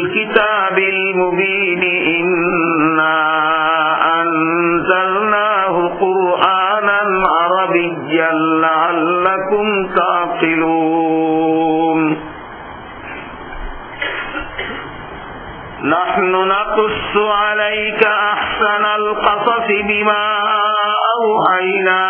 الكتاب المبين إنا أنزلناه قرآنا عربيا لعلكم تعقلون. نحن نقص عليك أحسن القصص بما أوحينا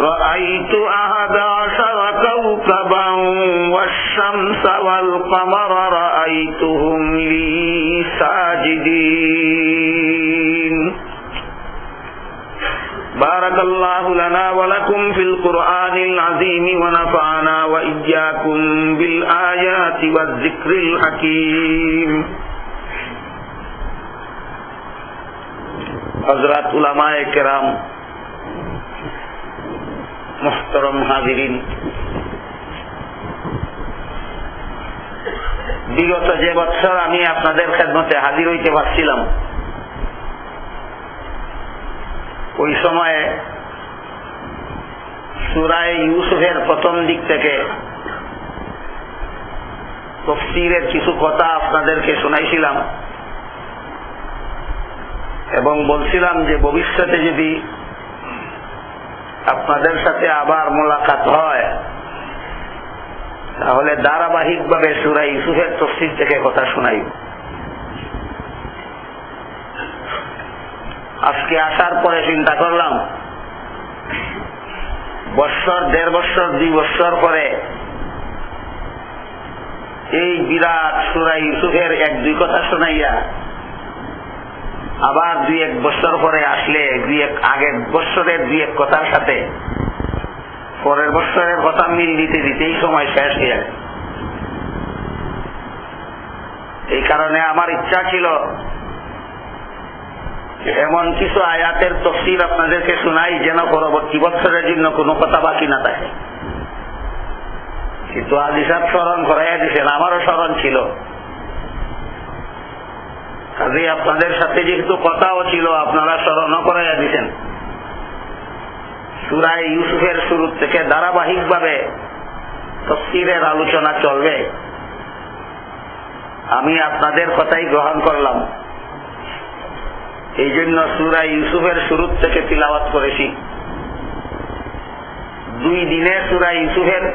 رأيت أحد عشر كوكبا والشمس والقمر رأيتهم لي ساجدين. بارك الله لنا ولكم في القرآن العظيم ونفعنا وإياكم بالآيات والذكر الحكيم. حضرات علماء کرام মোহতরম হাজিরিন বিগত যে বছর আমি আপনাদের খেদমতে হাজির হইতে পারছিলাম, ওই সময়ে সুরায় ইউসুফের প্রথম দিক থেকে তফসিরের কিছু কথা আপনাদেরকে শোনাইছিলাম এবং বলছিলাম যে ভবিষ্যতে যদি আপনাদের সাথে আবার মোলাকাত হয়। তাহলে ধারাবাহিক ভাবে সুরা ইউসুফের তফসির থেকে কথা শোনাই। আজকে আসার পরে চিন্তা করলাম বৎসর দেড় বৎসর দুই বৎসর পরে এই বিরাট সুরা ইউসুফের এক দুই কথা শোনাইয়া আবার দুই এক বছর পরে আসলে দুই এক আগের বছরের দুই এক কথার সাথে পরের বছরের কথা মিল দিতে দিতেই সময় শেষ হয়ে যায়। এই কারণে আমার ইচ্ছা ছিল এমন কিছু আয়াতের তফসিল আপনাদেরকে শোনাই যেন পরবর্তী বছরের জন্য কোনো কথা বাকি না থাকে। কিন্তু আজ হিসাব স্মরণ করাইয়া দিচ্ছেন আমারও স্মরণ ছিল। কাজে আপনাদের সাথে যেহেতু কথাও ছিল, আপনারা স্মরণও করাইয়া দিতেন। সুরায় ইউসুফের শুরু থেকে ধারাবাহিকভাবে তফসিরের আলোচনা চলবে। আমি আপনাদের কথাই গ্রহণ করলাম। এই জন্য সুরা ইউসুফের শুরু থেকে তিলাওয়াত করেছি। দুই দিনে সুরা ইউসুফের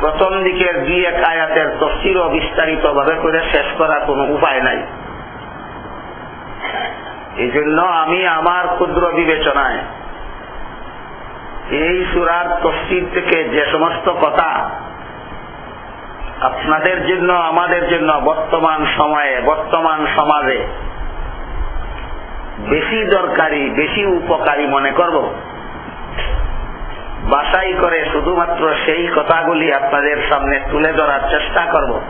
প্রথম দিকের দুই এক আয়াতের তফসির বিস্তারিত ভাবে করে শেষ করার কোন উপায় নাই। এই জন্য আমি আমার ক্ষুদ্র বিবেচনায় এই সুরার তফসির থেকে যে সমস্ত কথা আপনাদের জন্য, আমাদের জন্য বর্তমান সময়ে, বর্তমান সমাজে বেশি দরকারি, বেশি উপকারী মনে করব বাসাই করে শুধুমাত্র সেই কথাগুলি আপনাদের সামনে তুলে ধরার চেষ্টা করব।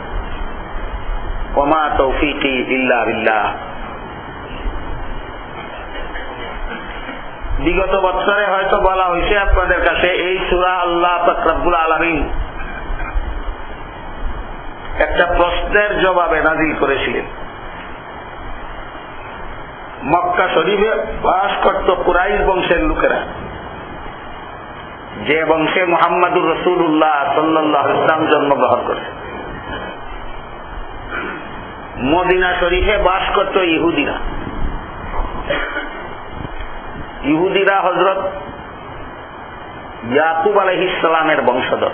ওমা তৌফিকি ইল্লা বিল্লাহ। বিগত বছরে হয়তো বলা হয়েছে আপনাদের কাছে এই সুরা আল্লাহ ফকরাবুল আলমিন একটা প্রশ্নের জবাবে নাজিল করেছিলেন। মক্কা শরীফে বাস করত কুরাইশ বংশের লোকেরা। যে বংশে মোহাম্মদুর রসুল্লাহ সাল্লাহ ইসলাম জন্মগ্রহণ করেছে। মদিনা শরীফে বাস করত ইহুদিরা। ইহুদিরা হজরত ইয়াকুব আলহিসামের বংশধর।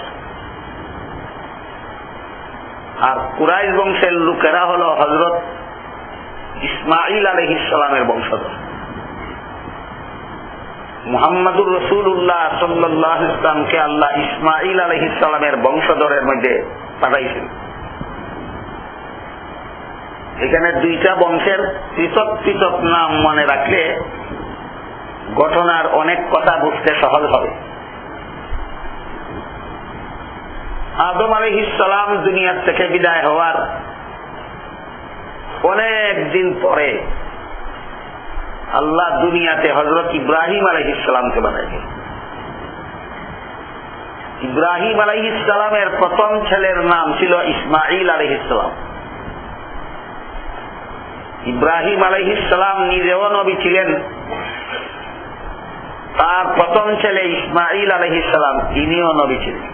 আর কুরাইশ বংশের লোকেরা হল হজরত ইসমাইল আলহিসামের বংশধর। মোহাম্মদুর রসুল্লাহ সাল্লাহ ইসলামকে আল্লাহ ইসমাইল আলহিসামের বংশধরের মধ্যে পাঠাইছেন। এখানে দুইটা বংশের পৃথক পৃথক নাম মনে রাখলে ঘটনার অনেক কথা বুঝতে সহজ হবে। আদম আলহিসাম দুনিয়ার থেকে বিদায় হওয়ার অনেক দিন পরে আল্লাহ দুনিয়াতে হজরত ইব্রাহিম আলহিসামকে বানাইলেন ইব্রাহিম আলহিসামের প্রথম ছেলের নাম ছিল ইসমাইল আলহিসাম ইব্রাহিম আলহিসাম নিজেও নবী ছিলেন। তার প্রথম ছেলে ইসমাইল আলহিসাম তিনিও নবী ছিলেন।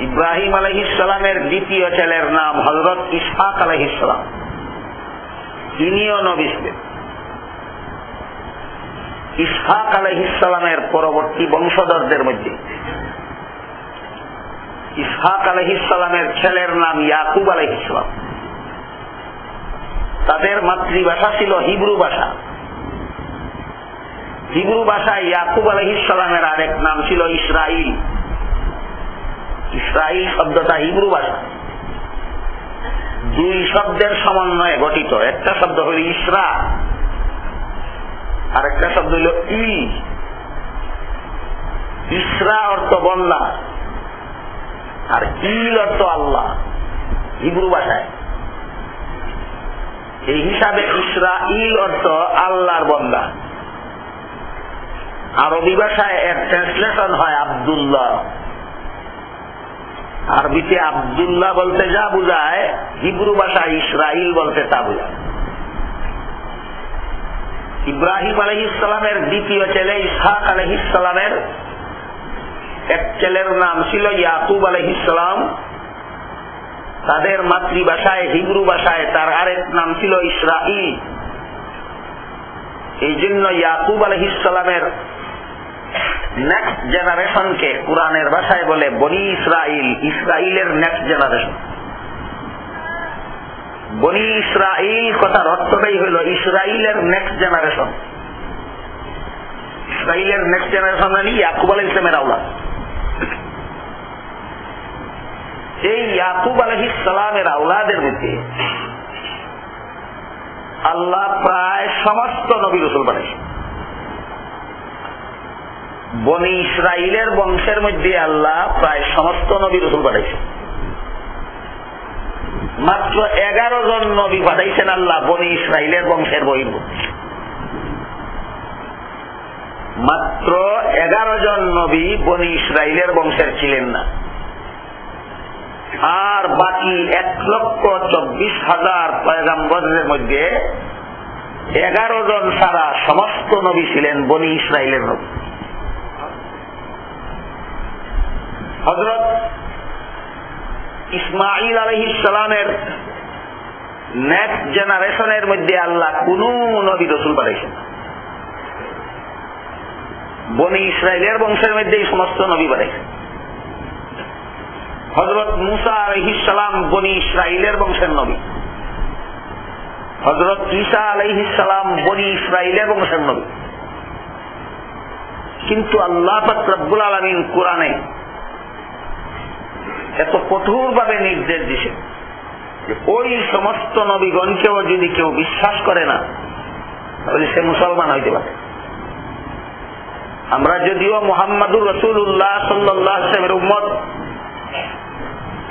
ইব্রাহিম আলহিসামের দ্বিতীয় ছেলের নাম হজরত ইসহাক আলহিসাম তিনিও নবী ছিলেন ইসহাক আলহিসামের পরবর্তী বংশধরদের মধ্যে। ইসহাক আলহিসামের ছেলের নাম ইয়াকুব আলহিসাম তাদের মাতৃভাষা ছিল হিব্রু ভাষা। হিব্রু ভাষায় ইয়াকুব আলহিসামের আরেক নাম ছিল ইসরাইল ইসরাইল শব্দটা হিব্রু ভাষা। দুই শব্দের সমন্বয়ে গঠিত। একটা শব্দ হল ইসরা আর একটা শব্দ হল ইল ইসরা অর্থ বন্যা, আর ইল অর্থ আল্লাহ, হিব্রু ভাষায়। এই হিসাবে ইসরা ইল অর্থ আল্লাহর বন্দা। আরবি ভাষায় এর ট্রান্সলেশন হয় আবদুল্লাহ। আরবিতে আবদুল্লাহ বলতে যা বুঝায়, হিব্রু ভাষায় ইসরাইল বলতে তা বুঝায়। ইব্রাহিম আলহিসামের দ্বিতীয় ছেলে, ইসহাক আলহিসামের এক ছেলের নাম ছিল ইয়াকুব আলহিসাম তাদের মাতৃভাষায়, হিব্রু ভাষায় তার আরেক নাম ছিল ইসরাইল। এই জন্য ইয়াকুব আলহিসামের নেক্সট কোরআনের ভাষায় বলে বনি ইসরাইল ইসরাইলের নেক্সট জেনারেশন বনি ইসরাইল কথার অর্থটাই ইসরাইলের নেক্সট জেনারেশন ইসরাইলের নেক্সট জেনারেশন মানে ইয়াকুব আল ইসলামের আওলা এই ইয়াকুব আলহ ইসলামের আওলাদের মধ্যে আল্লাহ প্রায় সমস্ত নবী রসুল বানিয়েছেন। বনি ইসরাইলের বংশের মধ্যে আল্লাহ প্রায় সমস্ত নবী রসুল পাঠাইছেন। মাত্র এগারো জন নবী পাঠাইছেন আল্লাহ বনি ইসরাইলের বংশের বহির্ভূত। মাত্র এগারো জন নবী বনি ইসরাইলের বংশের ছিলেন না। আর বাকি এক লক্ষ চব্বিশ হাজার পয়গাম্বরের মধ্যে এগারো জন সারা সমস্ত নবী ছিলেন বনি ইসরায়েলের নবী। হজরত ইসমাইল আলহিসামের নেক্সট জেনারেশনের মধ্যে আল্লাহ কোন নবী রসুল পাঠাইছেন বনি ইসরায়েলের বংশের মধ্যে এই সমস্ত নবী পাঠাইছেন। হজরত মুসা আলহিসাম বনি ইসরায়েলের বংশের নবী। হজরত ঈসা আলহিসাম বনি ইসরায়েলের বংশের নবী। কিন্তু আল্লাহ রব্বুল আলমিন কোরআনে এত কঠোর ভাবে নির্দেশ দিছে ওই সমস্ত নবীগণকেও যদি কেউ বিশ্বাস করে না, তাহলে সে মুসলমান হইতে পারে। আমরা যদিও মোহাম্মদুর রসুল্লাহ সাল্লামের উম্মত,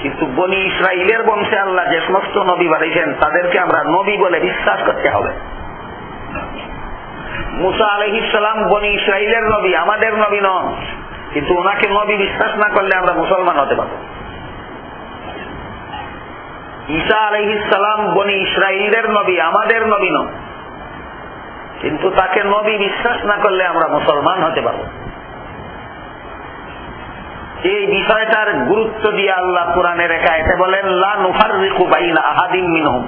কিন্তু বনি ইসরায়েলের বংশে আল্লাহ যে সমস্ত নবী বাড়িয়েছেন তাদেরকে আমরা নবী বলে বিশ্বাস করতে হবে। মুসা আলহিসাম বনি ইসরায়েলের নবী, আমাদের নবী নন, কিন্তু ওনাকে নবী বিশ্বাস না করলে আমরা মুসলমান হতে পারব। ঈসা আলহিসাম বনি ইসরায়েলের নবী, আমাদের নবী নন। কিন্তু তাকে নবী বিশ্বাস না করলে আমরা মুসলমান হতে পারব। এই বিষয়টার গুরুত্ব দিয়ে আল্লাহ কোরআনে রেখা এতে বলেন আহাদিম মিনহুম।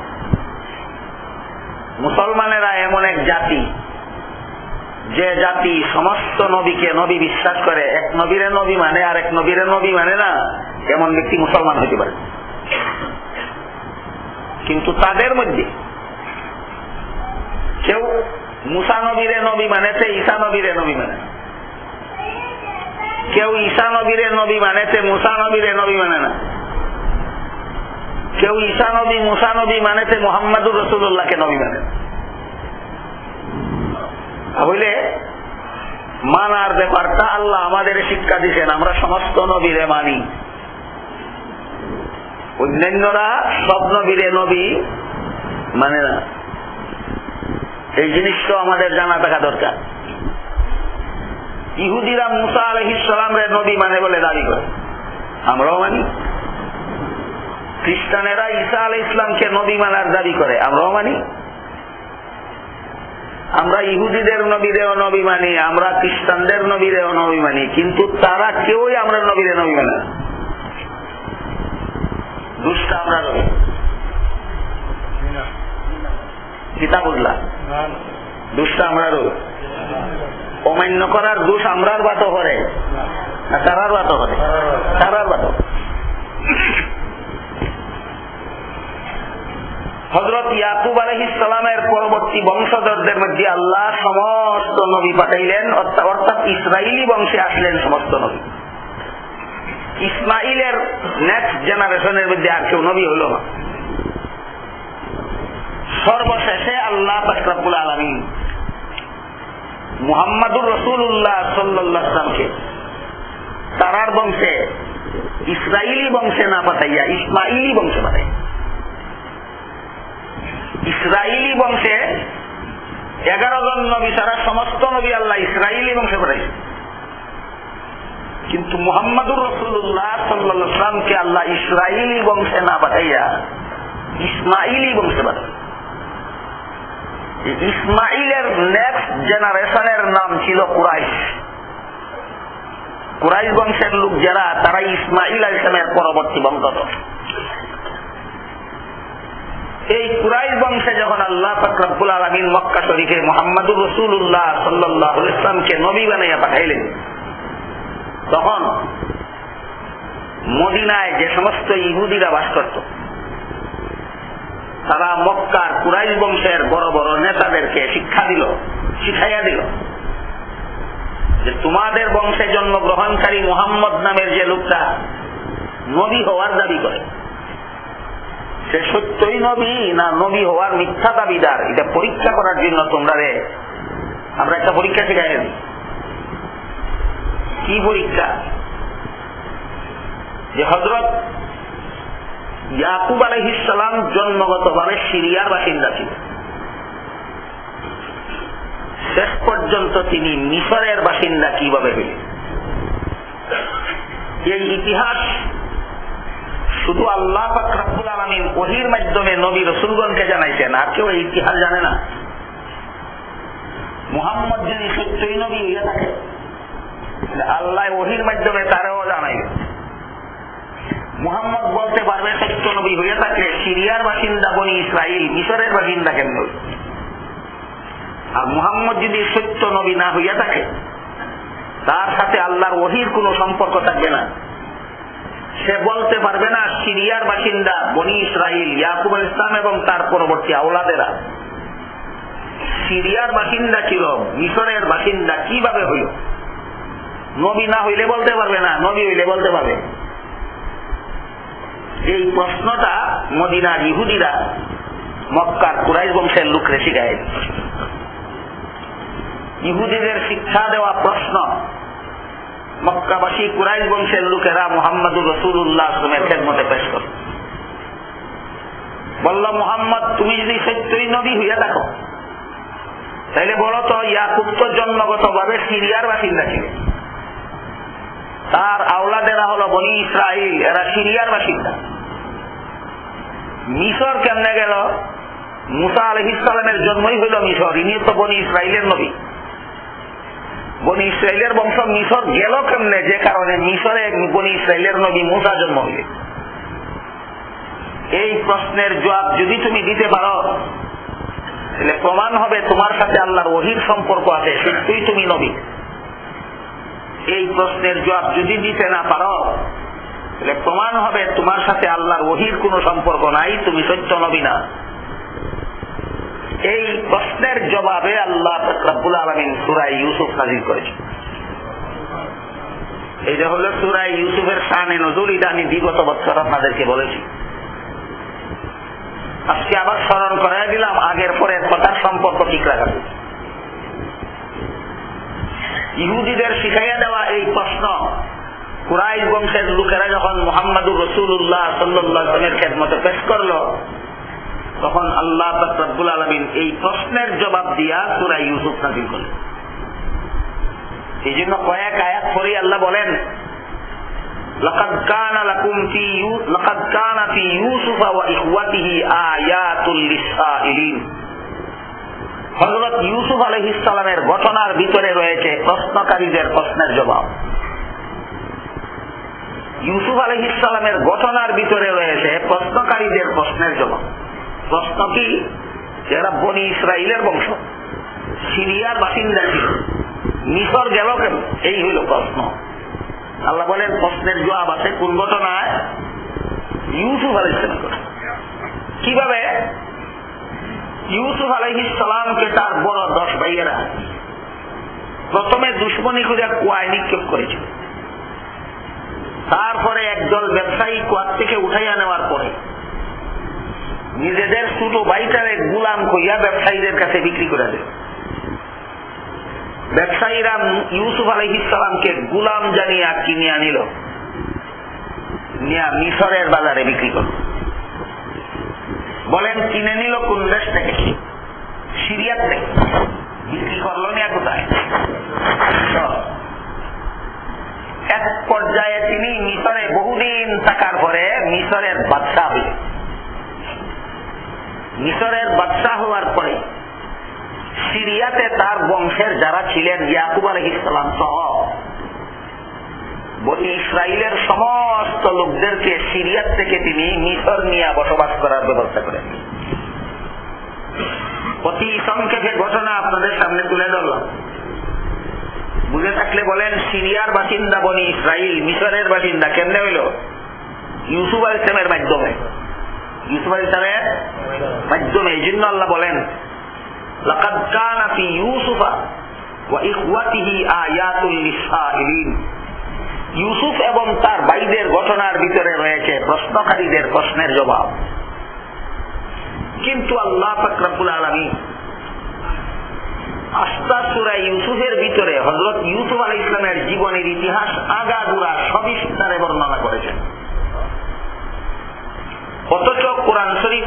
মুসলমানেরা এমন এক জাতি, যে জাতি সমস্ত নবীকে নবী বিশ্বাস করে। এক নবীরে নবী মানে আর এক নবীরে নবী মানে না, এমন ব্যক্তি মুসলমান হতে পারে। কিন্তু তাদের মধ্যে। কেউ মুসা নবীরে নবী মানেছে, ঈসা নবীরে নবী মানে। কেউ ঈসা নবীরে নবী মানেছে, মুসা নবীরে নবী মানে না। কেউ ঈসা নবী, মুসা নবী মানেছে, মোহাম্মদুর রসুল্লাহকে নবী মানে। তাহলে মানার ব্যাপারটা আল্লাহ আমাদের শিক্ষা দিচ্ছেন আমরা সমস্ত নবীরে মানি। অন্যান্যরা সব নবীরে নবী মানে না। এই জিনিসটা আমাদের জানা থাকা দরকার। ইহুদিরা মুসা আলহিসামের নবী মানে বলে দাবি করে। আমরাও মানি। খ্রিস্টানেরা ঈসা আলহ ইসলামকে নবী মানার দাবি করে। আমরাও মানি। আমরা ইহুদিদের নবীরেও নবী মানি, আমরা খ্রিস্টানদের নবীরেও নবী মানি, কিন্তু তারা কেউই আমরা নবীরে নবী মানে দুষ্ট আমরা রবি কিতা বুঝলা? আমরা অমান্য করার দোষ আমরার বাতো করে। না, তারার বাতো করে। তারার বাতো হজরত ইয়াকুব আলহিসামের পরবর্তী বংশধরদের মধ্যে আল্লাহ সমস্ত নবী পাঠাইলেন, অর্থাৎ ইসরায়েলি বংশে আসলেন সমস্ত নবী। ইসমাইলের নেক্সট জেনারেশনের মধ্যে আর কেউ নবী হল না। সর্বশেষে আল্লাহ ফকরাবুল আলমী মুহাম্মাদুর রসুল্লাহ সাল্লামকে তারার বংশে ইসরায়েলি বংশে না পাঠাইয়া, ইসমাইলি বংশে পাঠাই ইসরায়েলি বংশে এগারো জন নবী সারা সমস্ত নবী আল্লাহ ইসরায়েলি বংশে পাঠাইছে। কিন্তু মুহাম্মাদুর রসুল্লাহ সাল্লামকে আল্লাহ ইসরায়েলি বংশে না পাঠাইয়া ইসমাইলি বংশে পাঠাই ইসমাইলের নেক্সট জেনারেশনের নাম ছিল কুরাইশ। কুরাইশ বংশের লোক যারা তারা ইসমাইল ইসলামের পরবর্তী বংশধর। এই কুরাইশ বংশে যখন আল্লাহ ফকরবুল আলমিন মক্কা শরীফে মোহাম্মদুর রসুল্লাহ সাল্লাহ ইসলামকে নবী বানাইয়া পাঠাইলেন তখন মদিনায় যে সমস্ত ইহুদিরা বাস করত, তারা মক্কার কুরাইশ বংশের বড় বড় নেতাদেরকে শিক্ষা দিল, শিখাইয়া দিল যে তোমাদের বংশে জন্মগ্রহণকারী মোহাম্মদ নামের যে লোকটা নবী হওয়ার দাবি করে। সে সত্যই নবী না নবী হওয়ার মিথ্যা দাবিদার? এটা পরীক্ষা করার জন্য তোমরা রে, আমরা একটা পরীক্ষা শিখাই দিই। কি পরীক্ষা? যে হজরত ইয়াকুব আলহিসাম জন্মগতভাবে সিরিয়ার বাসিন্দা ছিল। শেষ পর্যন্ত তিনি মিশরের বাসিন্দা কীভাবে হইলেন? এই ইতিহাস শুধু আল্লাহ ফাকরাবুল আলমিন ওহির মাধ্যমে নবী রসুলগণকে জানাইছেন, আর কেউ এই ইতিহাস জানে না। মুহাম্মদ যদি সত্যই নবী হইয়া থাকে। আল্লাহ ওহির মাধ্যমে তারাও জানাইবে মুহাম্মদ বলতে পারবে, সত্য নবী হইয়া থাকলে সিরিয়ার বাসিন্দা বনি ইসরায়েল মিশরের বাসিন্দা কেন আর মুহাম্মদ যদি সত্য নবী না হইয়া থাকে, তার সাথে আল্লাহর ওহির কোনো সম্পর্ক থাকবে না। সে বলতে পারবে না, সিরিয়ার বাসিন্দা বনি ইসরায়েল ইয়াকুব ইসলাম এবং তার পরবর্তী আওলাদেরা। সিরিয়ার বাসিন্দা ছিল মিশরের বাসিন্দা কীভাবে হইল? নবী না হইলে বলতে পারবে না, নবী হইলে বলতে পারবে। এই প্রশ্নটা মদিনার ইহুদিরা, মক্কার কুরাইশ বংশের লোকরে শিখায়। ইহুদিদের শিক্ষা দেওয়া প্রশ্ন, মক্কাবাসী কুরাইশ বংশের লোকেরা মোহাম্মদুর রসুল্লাহ আসলামের খেদমতে পেশ কর। বলল, মোহাম্মদ, তুমি যদি সত্যই নবী হইয়া দেখো তাইলে বলো তো ইয়াকুব জন্মগত ভাবে সিরিয়ার বাসিন্দা ছিল। তার আওলাদেরা হলো বনি ইসরায়েল এরা সিরিয়ার বাসিন্দা। মিশর কেমনে গেল? মুসা আলহ ইসলামের জন্মই হইল মিশর ইনি তো বনি ইসরায়েলের নবী। বনি ইসরায়েলের বংশ মিশর গেল কেমনে? যে কারণে মিশরে বনি ইসরায়েলের নবী মুসা জন্ম হইলে। এই প্রশ্নের জবাব যদি তুমি দিতে পারো, তাহলে প্রমাণ হবে তোমার সাথে আল্লাহর ওহির সম্পর্ক আছে, সত্যই তুমি নবী। এই প্রশ্নের জবাব যদি দিতে না পারো, তাহলে প্রমাণ হবে তোমার সাথে আল্লাহর ওহির কোনো সম্পর্ক নাই, তুমি সত্য নবী না। এই প্রশ্নের জবাবে আল্লাহ রব্বুল আলমিন সুরাই ইউসুফ নাজির করেছে এইটা হলো সুরাই ইউসুফের সানে নজর এটা আমি বিগত বছর আপনাদেরকে বলেছি। আজকে আবার স্মরণ করাই দিলাম, আগের পরের কথার সম্পর্ক ঠিক রাখা ইহুদিদের শিখাইয়া দেওয়া এই প্রশ্ন কুরাই বংশের লোকেরা যখন মোহাম্মদুর রসুল্লাহ সাল্লামের খেদমতে পেশ করলো তখন আল্লাহ রব্বুল আলমিন এই প্রশ্নের জবাব দিয়া সুরাই ইউসুফ নাজিল করলেন এই জন্য কয়েক আয়াত পরে আল্লাহ বলেন لقد كان لكم في لقد كان في يوسف واخوته آيات للسائلين হযরত ইউসুফ আলাইহিস সালামের ঘটনার ভিতরে রয়েছে প্রশ্নকারীদের প্রশ্নের জবাব। ইউসুফ আলাইহিস সালামের ঘটনার ভিতরে রয়েছে প্রশ্নকারীদের প্রশ্নের জবাব। প্রশ্ন কি? যারা বনি ইসরায়েলের বংশ। সিরিয়ার বাসিন্দা ছিল। মিশর গেল কেন? এই হইল প্রশ্ন। আল্লাহ বলেন, প্রশ্নের জবাব আছে কোন ঘটনায়? ইউসুফ আলাইসালাম কীভাবে? ইউসুফ আলাইসালামকে তার বড় দশ ভাইয়েরা প্রথমে দুশ্মনী খুঁজে কুয়ায় নিক্ষেপ করেছিল তারপরে একদল ব্যবসায়ী কুয়ার থেকে উঠাইয়া নেওয়ার পরে নিজেদের ছোট বাইটারে গুলাম কইয়া ব্যবসায়ীদের কাছে বিক্রি করে দেয়। ব্যবসায়ীরা ইউসুফ আলহিসামকে গুলাম জানিয়া কিনে আনিল নিয়া মিশরের বাজারে বিক্রি করল। বলেন, কিনে নিল কোন দেশ থেকে? সিরিয়ার থেকে বিক্রি করল নিয়া কোথায়? এক পর্যায়ে তিনি মিশরে বহুদিন থাকার পরে মিশরের বাদশাহ হইলেন মিশরের বাদশাহ হওয়ার পরে সিরিয়াতে তার বংশের যারা ছিলেন, ইয়াকুব আলহ ইসলাম সহ বনি ইসরায়েলের সমস্ত লোকদেরকে সিরিয়ার থেকে তিনি মিশর নিয়ে বসবাস করার ব্যবস্থা করেন। অতি সংক্ষেপে ঘটনা আপনাদের সামনে তুলে ধরলাম বুঝে থাকলে বলেন সিরিয়ার বাসিন্দা বনি ইসরায়েল মিশরের বাসিন্দা কেমনে হইল ইউসুফ আল ইসলামের মাধ্যমে ইউসুফ আল ইসলামের মাধ্যমে এই জন্য আল্লাহ বলেন لقد كان في يوسف وإخوته آيات للسائلين ইউসুফ এবং তার ভাইদের ঘটনার ভিতরে রয়েছে প্রশ্নকারীদের প্রশ্নের জবাব কিন্তু আল্লাহ ফাকরাবুল আলমী ইউসুফের ভিতরে হজরত ইউসুফ আলী ইসলামের জীবনের ইতিহাস সবিস্তারে বর্ণনা করেছেন। অথচ কোরআন শরীফ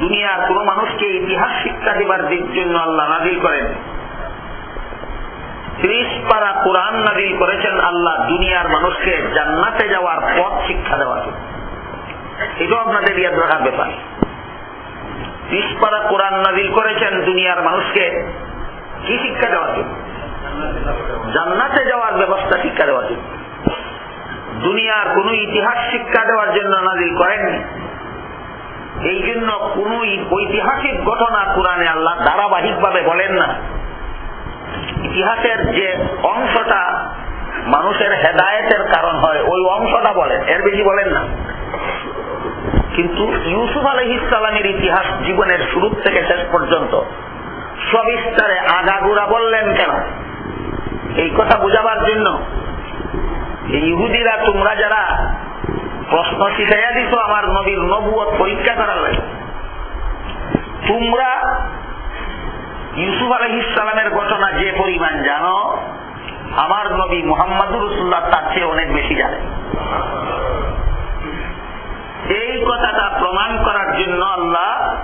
দুনিয়ার কোন মানুষকে ইতিহাস শিক্ষা দেবার জন্য আল্লাহ নাজিল করেন। ত্রিশ পারা কোরআন নাজিল করেছেন আল্লাহ দুনিয়ার মানুষকে জান্নাতে যাওয়ার পথ শিক্ষা দেওয়ার এটাও আপনাদের ইয়াদ রাখার ব্যাপার। পিসপাড়া কোরআন নাজিল করেছেন দুনিয়ার মানুষকে কি শিক্ষা দেওয়ার জন্য? জান্নাতে যাওয়ার ব্যবস্থা শিক্ষা দেওয়ার জন্য। দুনিয়ার কোন ইতিহাস শিক্ষা দেওয়ার জন্য নাজিল করেননি। এই জন্য কোন ঐতিহাসিক ঘটনা কোরআনে আল্লাহ ধারাবাহিক ভাবে বলেন না। ইতিহাসের যে অংশটা মানুষের হেদায়তের কারণ হয়, ওই অংশটা বলেন, এর বেশি বলেন না। কিন্তু ইউসুফ আলহিসালামের ইতিহাস জীবনের শুরু থেকে শেষ পর্যন্ত সবিস্তারে আগাগুড়া বললেন কেন? এই কথা বুঝাবার জন্য ইহুদিরা তোমরা যারা প্রশ্ন শিখাইয়া দিত আমার নবীর নবুয়ত পরীক্ষা করার লাগে। তোমরা ইউসুফ আলহিসালামের ঘটনা যে পরিমাণ জানো, আমার নবী মোহাম্মদুর রসুল্লাহ তার চেয়ে অনেক বেশি জানে। এই কথাটা প্রমাণ করার জন্য আল্লাহ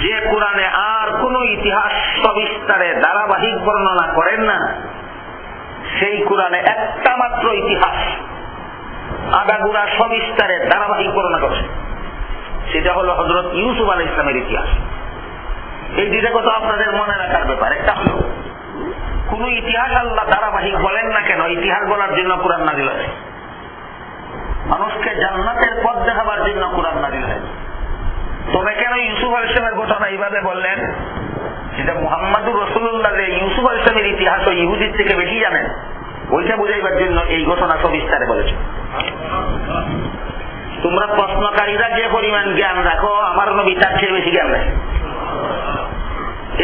যে কোরআনে আর কোন ইতিহাস সবিস্তারে ধারাবাহিক বর্ণনা করেন না, সেই কোরআনে একটা মাত্র ইতিহাস আগাগুড়া সবিস্তারে ধারাবাহিক বর্ণনা করছে। সেটা হলো হজরত ইউসুফ আল ইসলামের ইতিহাস। এই দুইটা কথা আপনাদের মনে রাখার ব্যাপার, একটা হলো, কোন ইতিহাস আল্লাহ ধারাবাহিক বলেন না কেন, ইতিহাস বলার জন্য কোরআন নাজিল হয় মানুষকে জান্নাতের পথ দেখাবার জন্য কোরআন নাজিল হয় তবে কেন ইউসুফ আল ইসলামের ঘটনা এইভাবে বললেন? যেটা মোহাম্মদুর রসুল্লাহ ইউসুফ আল ইসলামের ইতিহাস ও ইহুদির থেকে বেশি জানেন, ওইটা বুঝাইবার জন্য এই ঘটনা সবিস্তারে বলেছে। তোমরা প্রশ্নকারীরা যে পরিমাণ জ্ঞান রাখো, আমার নবী তার চেয়ে বেশি জ্ঞান রাখে।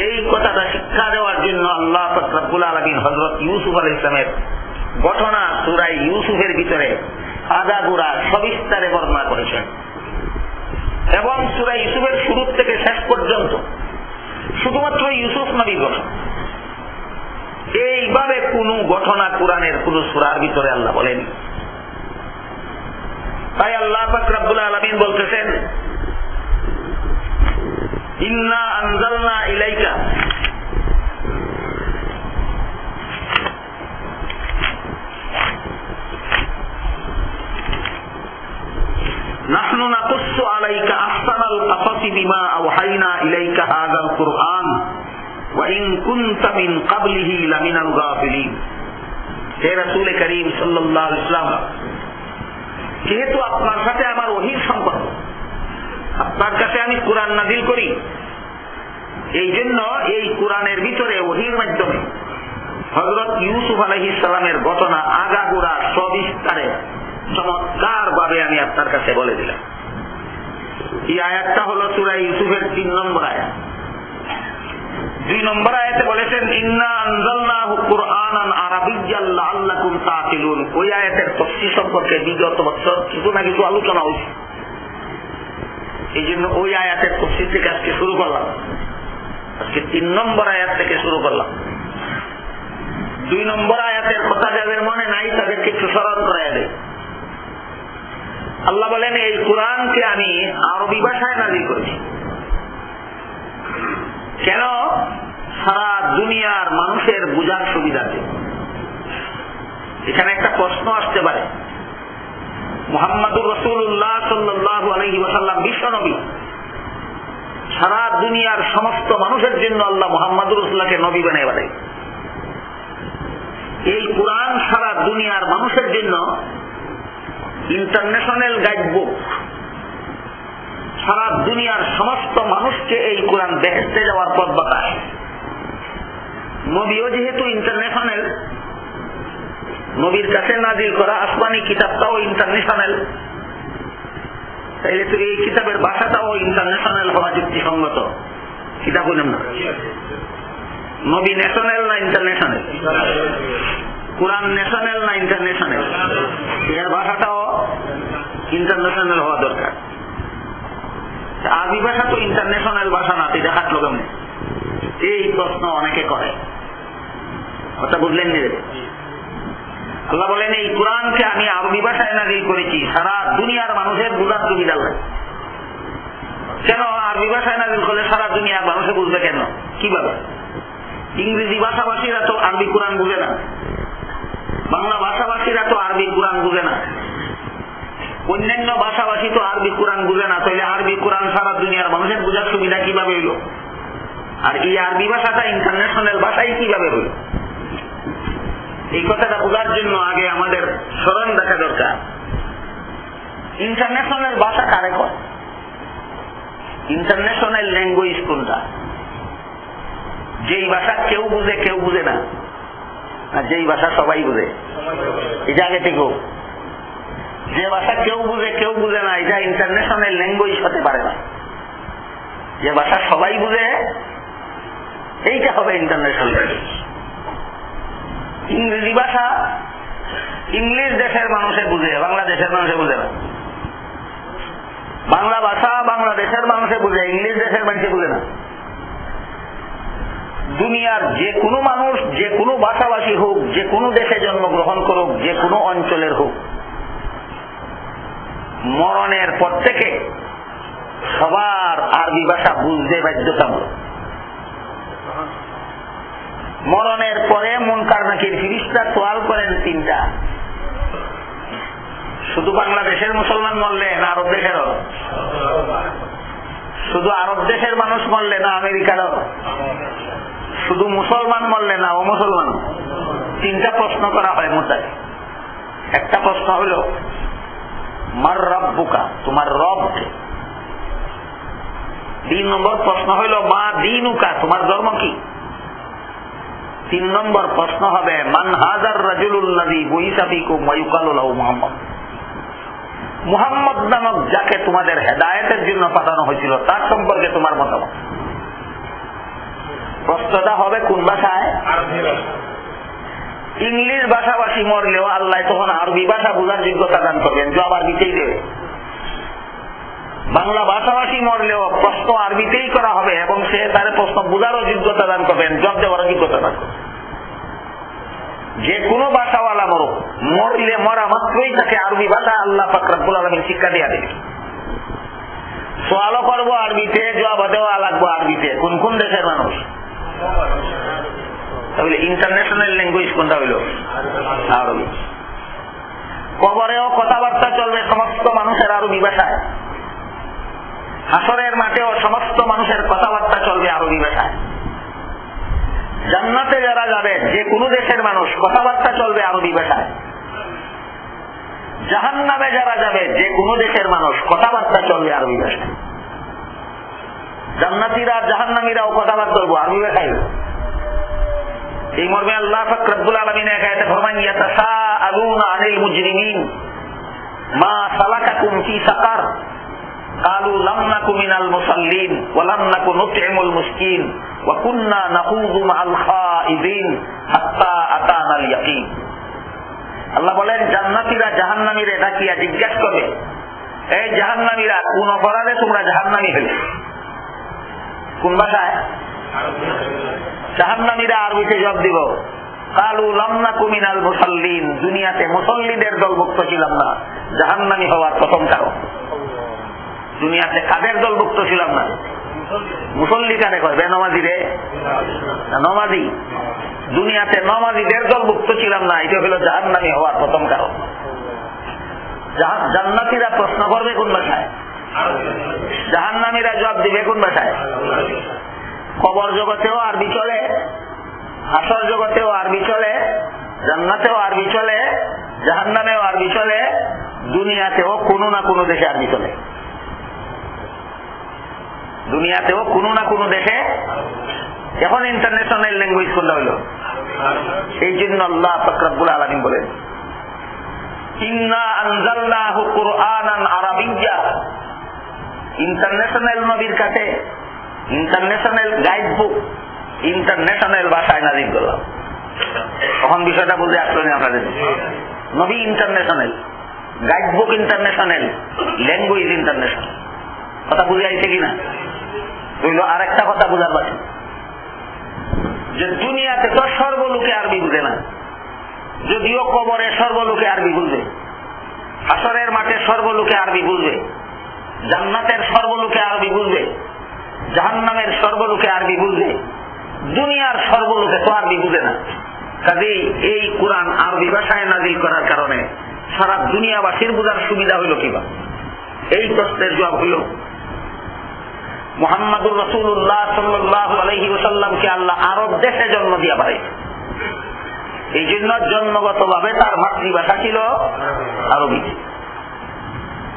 এই কথাটা শিক্ষা দেওয়ার জন্য আল্লাহ ফকরাবুল আলমিন হজরত ইউসুফ আল ইসলামের ঘটনা সুরাই ইউসুফের ভিতরে আগাগুড়া সবিস্তারে বর্ণনা করেছেন। এবং সুরাই ইউসুফের শুরু থেকে শেষ পর্যন্ত শুধুমাত্র ইউসুফ নবীর ঘটনা এইভাবে কোন ঘটনা কোরআনের কোন সুরার ভিতরে আল্লাহ বলেন। তাই আল্লাহ ফাকরাবুল আলমিন বলতেছেন, ইন্না আনজালনা ইলাইকা নাহনু নাকুসু আলাইকা আহসানাল কাসাসি বিমা আওহাইনা ইলাইকা হাযাল কুরআন, ওয়া ইন কুনতা মিন ক্বাবলিহি লামিনাল গাফিলিন। হে রাসূল সাল্লাল্লাহু আলাইহি যেহেতু আপনার সাথে আমার ওহির সম্পর্ক, আপনার কাছে আমি কোরআন নাজিল করি এই জন্য এই কোরআনের ভিতরে ওহির মাধ্যমে হজরত ইউসুফ আলহিসের ঘটনা আগাগোড়া সবিস্তারে চমৎকার ভাবে আমি আপনার কাছে বলে দিলাম। এই আয়াতটা হলো সুরাই ইউসুফের তিন নম্বর আয়াত। দুই নম্বর আয়াতে বলেছেন থেকে দুই আয়াতের কথা যাদের মনে নাই, তাদেরকে একটু স্মরণ দেয় আল্লাহ বলেন, এই কোরআনকে আমি আরবি ভাষায় নাজিল করেছি। কেন? সারা দুনিয়ার মানুষের বুঝার সুবিধাতে এখানে একটা প্রশ্ন আসতে পারে। মোহাম্মদুর রসুল্লাহ সাল্লু আলহি ওসাল্লাম বিশ্বনবী সারা দুনিয়ার সমস্ত মানুষের জন্য আল্লাহ মোহাম্মদুর রসুল্লাহকে নবী বানিয়ে বানাই এই কোরআন সারা দুনিয়ার মানুষের জন্য ইন্টারন্যাশনাল গাইড বুক সারা দুনিয়ার সমস্ত মানুষকে এই কোরআন দেখতে যাওয়ার পথ বাতায়। নবীও যেহেতু ইন্টারন্যাশনাল, নবীর কাছে নাজিল করা আসমানি কিতাবটাও ইন্টারন্যাশনাল। তাইলে তো এই কিতাবের ভাষাটাও ইন্টারন্যাশনাল হওয়া যুক্তিসঙ্গত। কিতাব হইলাম না। নবী ন্যাশনাল না ইন্টারন্যাশনাল? কোরআন ন্যাশনাল না ইন্টারন্যাশনাল? এর ভাষাটাও ইন্টারন্যাশনাল হওয়া দরকার। আরবি ভাষা তো ইন্টারন্যাশনাল ভাষা না, তুই দেখাতলো কেমন? এই প্রশ্ন অনেকে করে। কথা বুঝলেন নি আল্লাহ বলেন, এই কোরআনকে আমি আরবি ভাষায় নাজিল করেছি, সারা দুনিয়ার মানুষের বুঝার সুবিধা লাগে কেন আরবি ভাষায় নাজিল করলে সারা দুনিয়ার মানুষে বুঝবে কেন? কীভাবে? ইংরেজি ভাষাভাষীরা তো আরবি কোরআন বুঝে না। বাংলা ভাষাভাষীরা তো আরবি কোরআন বুঝে না। অন্যান্য ভাষাভাষী তো আরবি কোরআন বুঝে না তাহলে আরবি কোরআন সারা দুনিয়ার মানুষের বোঝার সুবিধা কীভাবে হইল? আর এই আরবি ভাষাটা ইন্টারন্যাশনাল ভাষাই কীভাবে হইল? এই কথাটা বোঝার জন্য আগে আমাদের স্মরণ দেখা দরকার। ইন্টারন্যাশনাল ভাষা কারে কয়? ইন্টারন্যাশনাল ল্যাঙ্গুয়েজ কোনটা? যেই ভাষা কেউ বুঝে কেউ বুঝে না। আর যেই ভাষা সবাই বুঝে। এটা আগে ঠিক হোক যে ভাষা কেউ বুঝে কেউ বুঝে না, এটা ইন্টারন্যাশনাল ল্যাঙ্গুয়েজ হতে পারে না। যে ভাষা সবাই বুঝে, এইটা হবে ইন্টারন্যাশনাল ল্যাঙ্গুয়েজ ইংরেজি ভাষা ইংলিশ দেশের মানুষে বুঝে, বাংলাদেশের মানুষে বুঝে না। বাংলা ভাষা বাংলাদেশের মানুষে বুঝে, ইংলিশ দেশের মানুষে বুঝে না। দুনিয়ার যে কোনো মানুষ, যে কোনো ভাষাভাষী হোক, যে কোনো দেশে জন্মগ্রহণ করুক, যে কোনো অঞ্চলের হোক মরণের পর থেকে সবার আরবি ভাষা বুঝতে বাধ্যতামূলক। মরণের পরে মুনকার নাকির ফিরিস্তা তোয়াল করেন তিনটা। শুধু বাংলাদেশের মুসলমান মরলে না আরব দেশেরও? শুধু আরব দেশের মানুষ মরলে না আমেরিকারও? শুধু মুসলমান মরলে না ও মুসলমান তিনটা প্রশ্ন করা হয় মোতায় একটা প্রশ্ন হইল মার রব্বুকা, তোমার রব তিন নম্বর প্রশ্ন হইল, মা দিনুকা, তোমার ধর্ম কি? তিন নম্বর প্রশ্ন হবে, মান হাজার রাজুল্লাদি বৈশাফিকুম ওয়ায়ুকালুল্লাহ মোহাম্মদ। মুহাম্মদ নামক যাকে তোমাদের হেদায়তের জন্য পাঠানো হয়েছিল, তার সম্পর্কে তোমার মতামত। প্রশ্নটা হবে কোন ভাষায়? ইংলিশ ভাষাভাষী মরলেও আল্লাহ তখন আরবি ভাষা বোঝার যোগ্যতা দান করবেন। জব আরবিতেই দেবে। বাংলা ভাষাভাষী মরলেও প্রশ্ন আরবিতেই করা হবে এবং সে তার প্রশ্ন বোঝারও যোগ্যতা দান করবেন জব দেওয়ার যোগ্যতা দান করবেন। যে কোনো ভাষাওয়ালা মরুক, মরলে মরা মাত্রই তাকে আরবি ভাষা আল্লাহ ফাকরাবুল আলমী শিক্ষা দেওয়া দেবে। সোয়ালও করব আরবিতে, জবাব দেওয়া লাগবো আরবিতে। কোন কোন দেশের মানুষ? তাহলে ইন্টারন্যাশনাল ল্যাঙ্গুয়েজ কোনটা হইল? আরবি। কবরেও কথাবার্তা চলবে সমস্ত মানুষের আরবি ভাষায়। হাসরের মাঠেও সমস্ত মানুষের কথাবার্তা চলবে আরবি ভাষায়। জান্নাতে যারা যাবে, যে কোনো দেশের মানুষ, কথাবার্তা চলবে আরবি ভাষায়। জাহান নামে যারা যাবে, যে কোনো দেশের মানুষ, কথাবার্তা চলবে আরবি ভাষায়। জান্নাতিরা জাহান্নামীরাও কথাবার্তা চলবো আরবি ভাষায়। এই মর্মে আল্লাহ ফাকরাবুল আলমিন এক আয়াতে ফরমান ইয়াতাসা আলুন আনিল মুজরিমিন, মা সালাকাকুম ফি সাকার। কালু লাম নাকু মিনাল মুসাল্লিন, ওয়া লাম নাকু নুতইমুল মুসকিন, ওয়া কুন্না নাখুযু মাআল খাইদিন হাত্তা আতানাল ইয়াকিন। আল্লাহ বলেন, জান্নাতীরা জাহান্নামীরা এটা কি জিজ্ঞাসা করবে এই জাহান্নামীরা, কোন অপরাধে তোমরা জাহান্নামী হলে? কোন ভাষায়? জাহান্নামীরা আরবিতে জব দিব। কালু লামনা কুমিনাল মুসল্লিন। দুনিয়াতে মুসল্লিদের দলভুক্ত ছিলাম না। জাহান্নামী হওয়ার প্রথম কারণ। দুনিয়াতে কাদের দলভুক্ত ছিলাম না? নমাজি। নমাজিদের দলভুক্ত ছিলাম না। এটা হলো জাহান্নামী হওয়ার প্রথম কারণ। জান্নাতিরা প্রশ্ন করবে কোন ভাষায়? জাহান্নামীরা জবাব দিবে কোন ভাষায়? কবর জগতেও আরবি চলে আসর জগতেও আরবি চলে, জান্নাতেও আরবি চলে, জাহান্নামেও আরবি চলে, দুনিয়াতেও কোনো না কোনো দেশে আরবি চলে। দুনিয়াতেও কোনো না কোনো দেশে এখন ইন্টারন্যাশনাল ল্যাঙ্গুয়েজ কোনটা হইল? এই জন্য আল্লাহ ফকরাবুল আলমিন বলেন ইন্টারন্যাশনাল নবীর কাছে ইন্টারন্যাশনাল গাইড বুক ইন্টারন্যাশনাল ভাষায় নাজিল করলাম। তখন বিষয়টা বুঝে আসলেন আপনাদের। নবী international guide book international language international কথা বুঝে আইছে কিনা? রইল আর একটা কথা বোঝার বাকি। যে দুনিয়াতে তো সর্বলোকে আরবি বুঝে না। যদিও কবরে সর্বলোকে আরবি বুঝবে আসরের মাঠে সর্বলোকে আরবি বুঝবে, জান্নাতের সর্বলোকে আরবি বুঝবে জাহান্নামের সর্বলোকে আরবি বুঝবে দুনিয়ার সর্বলোকে তো আরবি বুঝে না। কাজেই এই কোরআন আরবি ভাষায় নাজিল করার কারণে সারা দুনিয়াবাসীর বোঝার সুবিধা হইল কিবা? এই প্রশ্নের জবাব হইল, মোহাম্মদুর রসুল্লাহ সাল্লাহ আলহি ওসাল্লামকে আল্লাহ আরব দেশে জন্ম দিয়া পাঠাইছে। এই জন্য জন্মগত ভাবে তার মাতৃভাষা ছিল আরবি।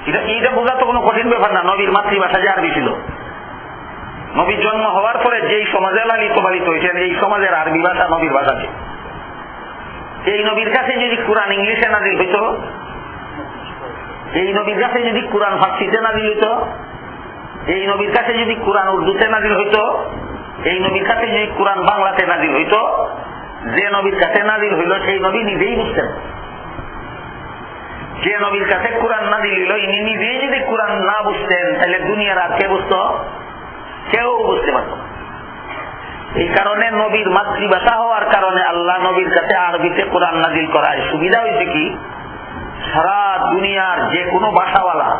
এটা এইটা বোঝা তো কোনো কঠিন ব্যাপার না, নবীর মাতৃভাষা যে আরবি ছিল। নবীর জন্ম হওয়ার পরে যেই সমাজে লালিত পালিত হয়েছেন, এই সমাজের আরবি ভাষা নবীর ভাষা ছিল। এই নবীর কাছে যদি কোরআন ইংলিশে নাজিল হইত, এই নবীর কাছে যদি কোরআন ফার্সিতে নাজিল হইত, এই নবীর কাছে যদি কোরআন উর্দুতে নাজিল হইত, এই নবীর কাছে যদি কোরআন বাংলাতে নাজিল হইত, যে নবীর কাছে নাজিল হইল, সেই নবী নিজেই বুঝতেন। যে নবীর কাছে কোরআন নাজিল হইল, ইনি নিজেই যদি কোরআন না বুঝতেন, তাহলে দুনিয়ার আর কে বুঝত? কেউ বুঝতে পারত এই কারণে নবীর মাতৃভাষা হওয়ার কারণে আল্লাহ নবীর কাছে আরবিতে কোরআন নাজিল করায় সুবিধা হয়েছে কি? সারা দুনিয়ার যে কোনো ভাষাওয়ালা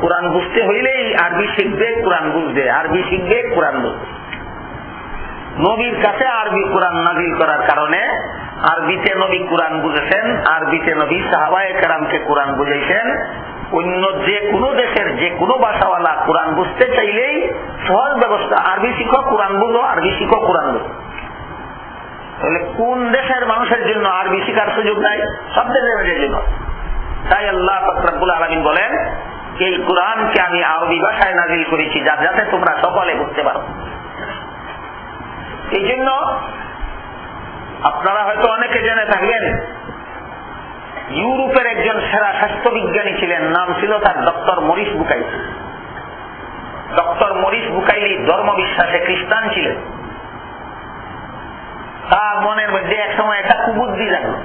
কোরআন বুঝতে হইলেই আরবি শিখবে, কোরআন বুঝবে, আরবি শিখবে, কোরআন বুঝবে। নবীর কাছে আরবি কোরআন নাজিল করার কারণে আরবিতে নবী কোরআন বুঝেছেন, আরবিতে নবী সাহাবায় কেরামকে কোরআন বুঝেছেন অন্য যে কোনো দেশের যে কোনো ভাষাওয়ালা কোরআন বুঝতে চাইলেই সহজ ব্যবস্থা। আরবি শিখো, কোরআন বুঝো, আরবি শিখো, কোরআন বুঝো। তাহলে কোন দেশের মানুষের জন্য আরবি শিখার সুযোগ নাই? সব দেশের জন্য। তাই আল্লাহ ফকরাবুল আলমিন বলেন, এই কোরআনকে আমি আরবি ভাষায় নাজিল করেছি যা যাতে তোমরা সকলে বুঝতে পারো। এই জন্য আপনারা হয়তো অনেকে জেনে থাকবেন ইউরোপের একজন সেরা স্বাস্থ্য বিজ্ঞানী ছিলেন, নাম ছিল তার doctor Maurice Bucaille doctor Maurice Bucaille ধর্ম বিশ্বাসে খ্রিস্টান ছিলেন। তার মনের মধ্যে এক সময় একটা কুবুদ্ধি জাগলো।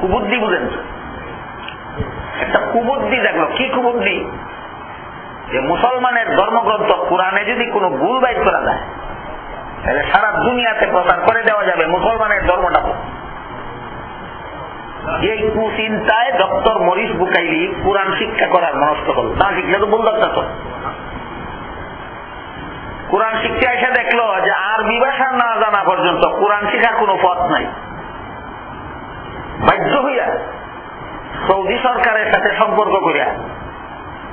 কুবুদ্ধি বুঝেন একটা কুবুদ্ধি জাগলো। কি কুবুদ্ধি? যে মুসলমানের ধর্মগ্রন্থ কোরআনে যদি কোনো ভুল বাইর করা যায়, তাহলে সারা দুনিয়াতে প্রচার করে দেওয়া যাবে মুসলমানের ধর্মটা। এই কুচিন্তায় ডক্টর মরিস বুকাইলি, কোরআন শিক্ষা করার মনস্থ করল। না শিখলে তো ভুল দরকার তো। কোরআন শিক্ষা এসে দেখল যে আরবি ভাষা না জানা পর্যন্ত কোরআন শিখার কোনো পথ নাই। বাধ্য হইয়া সৌদি সরকারের সাথে সম্পর্ক করিয়া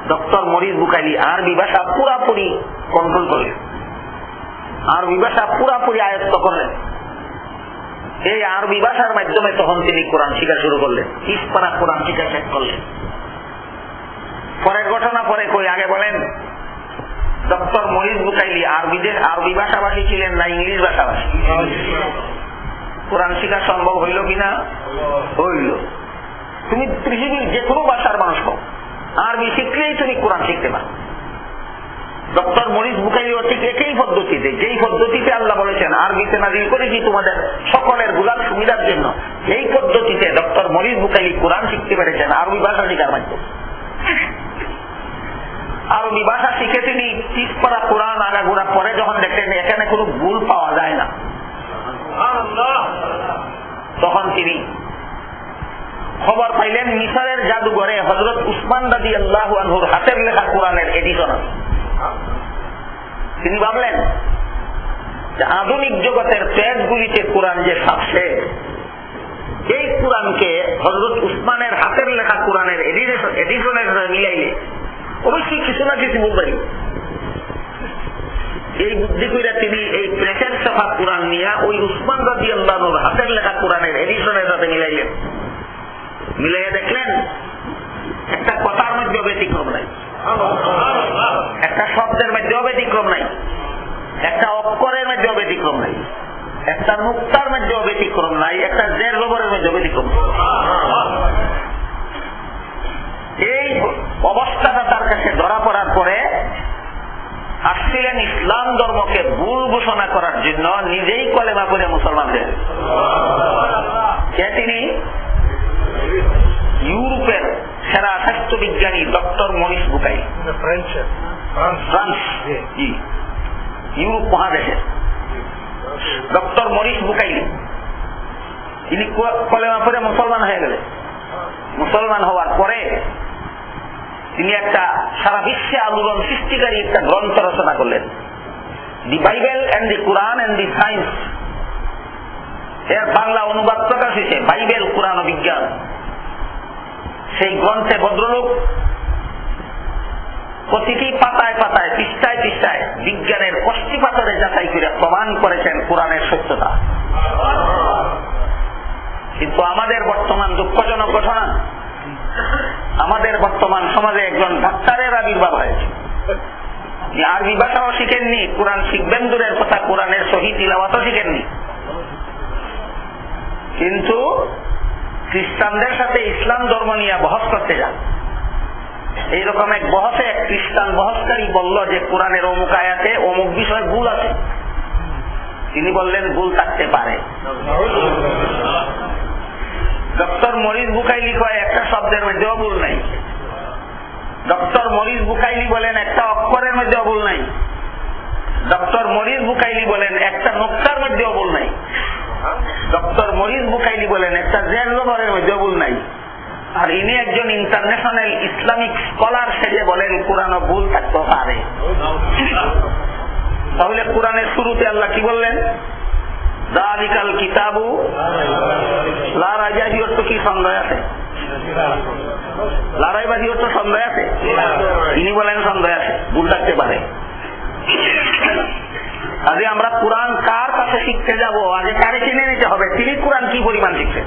ডক্টর মরিস বুকাইলি আরবি ভাষা পুরাপুরি কন্ট্রোল করলেন। আরবি ভাষা পুরাপুরি আয়ত্ত করলেন। এই আরবি ভাষার মাধ্যমে তখন তিনি কোরআন শিখা শুরু করলেন। ইস্পারা কোরআন শিখা শেষ করলেন। পরের ঘটনা পরে কই? আগে বলেন, ডক্টর মহিজ বুকাইলি আরবিদের, আরবি ভাষাভাষী ছিলেন না ইংলিশ ভাষাভাষী? কোরআন শিখা সম্ভব হইল কিনা? হইল। তুমি পৃথিবীর যে কোনো ভাষার মানুষ হোক আরবি শিখলেই তুমি কোরআন শিখতে পারো। ডক্টর মরিস বুখারিও ঠিক একই পদ্ধতিতে, যেই পদ্ধতিতে আল্লাহ বলেছেন আরবিতে নাজিল করেছি তোমাদের সকলেরগুলার সুবিধার জন্য। এই পদ্ধতিতে ডক্টর মরিস বুখারি কোরআন শিখতে পেরেছেন, আরবি ভাষা শিখার মাধ্যমে। আরবি ভাষা শিখে তিনি তিস পড়া কোরআন আগাগোড়া পরে যখন দেখলেন, এখানে কোনো ভুল পাওয়া যায় না। তখন তিনি খবর পাইলেন, মিশরের জাদুঘরে হজরত উসমান রাজি আল্লাহ আনহুর হাতের লেখা কোরআনের এডিশন আছে। তিনি ভাবলেন আধুনিক জগতের পেজগুলিতে কোরআন যে থাকছে এই কোরআনকে হজরত উসমানের হাতের লেখা কোরআনের এডিশনের মিলাইলে অবশ্যই কিছু না কিছু বলবেন। এই বুদ্ধি করে তিনি এই প্রেসের সভা কোরআন নিয়ে ওই উসমান রাজি হাতের লেখা কোরআনের এডিশনের সাথে মিলাইলেন। মিলাইয়া দেখলেন, একটা কথার মধ্যে ব্যতিক্রম নাই। একটা শব্দের মধ্যেও ব্যতিক্রম নাই। একটা অক্ষরের মধ্যেও ব্যতিক্রম নাই। একটা মুক্তার মধ্যেও ব্যতিক্রম নাই, একটা জের মধ্যেও ব্যতিক্রম এই অবস্থাটা তার কাছে ধরা পড়ার পরে আসছিলেন ইসলাম ধর্মকে ভুল ঘোষণা করার জন্য নিজেই কলেমা করে মুসলমানদের তিনি? ইউরোপের সেরা স্বাস্থ্য বিজ্ঞানী ডক্টর মনীষ বুকাই ফ্রান্স ইউরোপ মহাদেশের ডক্টর মরিস বুকাইলি তিনি কলেমা পরে মুসলমান হয়ে গেলেন। মুসলমান হওয়ার পরে তিনি একটা সারা বিশ্বে আন্দোলন সৃষ্টিকারী একটা গ্রন্থ রচনা করলেন। The Bible and the Quran and the science. এর বাংলা অনুবাদ প্রকাশ হয়েছে। বাইবেল কোরআন বিজ্ঞান। সেই গ্রন্থে ভদ্রলোক প্রতিটি পাতায় পাতায়, পৃষ্ঠায় পৃষ্ঠায় বিজ্ঞানের কষ্টি পাথরে যাচাই করে প্রমাণ করেছেন কোরআনের সত্যতা। কিন্তু আমাদের বর্তমান দুঃখজনক ঘটনা, আমাদের বর্তমান সমাজে একজন ডাক্তারের আবির্ভাব হয়েছে। আরবি ভাষাও শিখেননি, কোরআন শিখবেন দূরের কথা, কোরআনের সহি তিলাওয়াতও শিখেননি। কিন্তু খ্রিস্টানদের সাথে ইসলাম ধর্ম নিয়ে বহস করতে যান। এইরকম এক বহসে এক খ্রিস্টান বহসকারী বলল যে, কোরআনের অমুক আয়াতে অমুক বিষয়ে ভুল আছে। তিনি বললেন, ভুল থাকতে পারে। ডক্টর মরিস বুকাইলি কয়, একটা শব্দের মধ্যেও ভুল নাই। ডক্টর মরিস বুকাইলি বলেন, একটা অক্ষরের মধ্যেও ভুল নাই। ডক্টর মরিস বুকাইলি বলেন, একটা নোকটার মধ্যেও ভুল নাই। ডক্টর মরিস বুকাইলি বলেন, একটা জের জবরের মধ্যেও ভুল নাই। আর ইনি একজন ইন্টারন্যাশনাল ইসলামিক স্কলার সেজে বলেন কোরআন ভুল থাকতে পারে। তাহলে কোরআনের শুরুতে আল্লাহ কি বললেন? দালিকাল কিতাবু লারাইবাজি অর্থ কি সন্দেহ আছে? লারাইবাজি অর্থ সন্দেহ আছে? তিনি বলেন সন্দেহ আছে, ভুল থাকতে পারে। আজকে আমরা কোরআন কার কাছে শিখতে যাব? আগে কারে কিনে নিতে হবে? তিনি কোরআন কি পরিমাণ শিখছেন?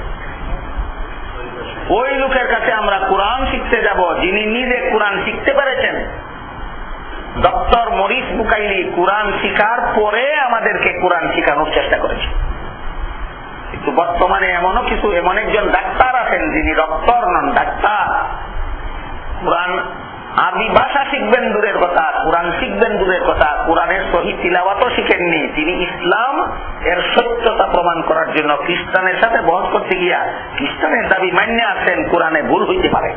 ওই লোকের কাছে আমরা কোরআন শিখতে যাব, যিনি নিজে কোরআন শিখতে পেরেছেন। ডক্টর মরিস বুকাইলি কোরআন শিকার পরে আমাদেরকে কোরআন শিখানোর চেষ্টা করেছে। কিন্তু বর্তমানে এমনও কিছু, এমন একজন ডাক্তার আছেন যিনি ডক্টর নন, ডাক্তার। কোরআন আরবি ভাষা শিখবেন দূরের কথা, কোরআন শিখবেন দূরের কথা, কোরআনের সহি তিলাবাতও শিখেননি। তিনি ইসলাম, এর সত্যতা প্রমাণ করার জন্য খ্রিস্টানের সাথে বহস করতে গিয়া খ্রিস্টানের দাবি মান্য আছেন, কোরআনে ভুল হইতে পারে।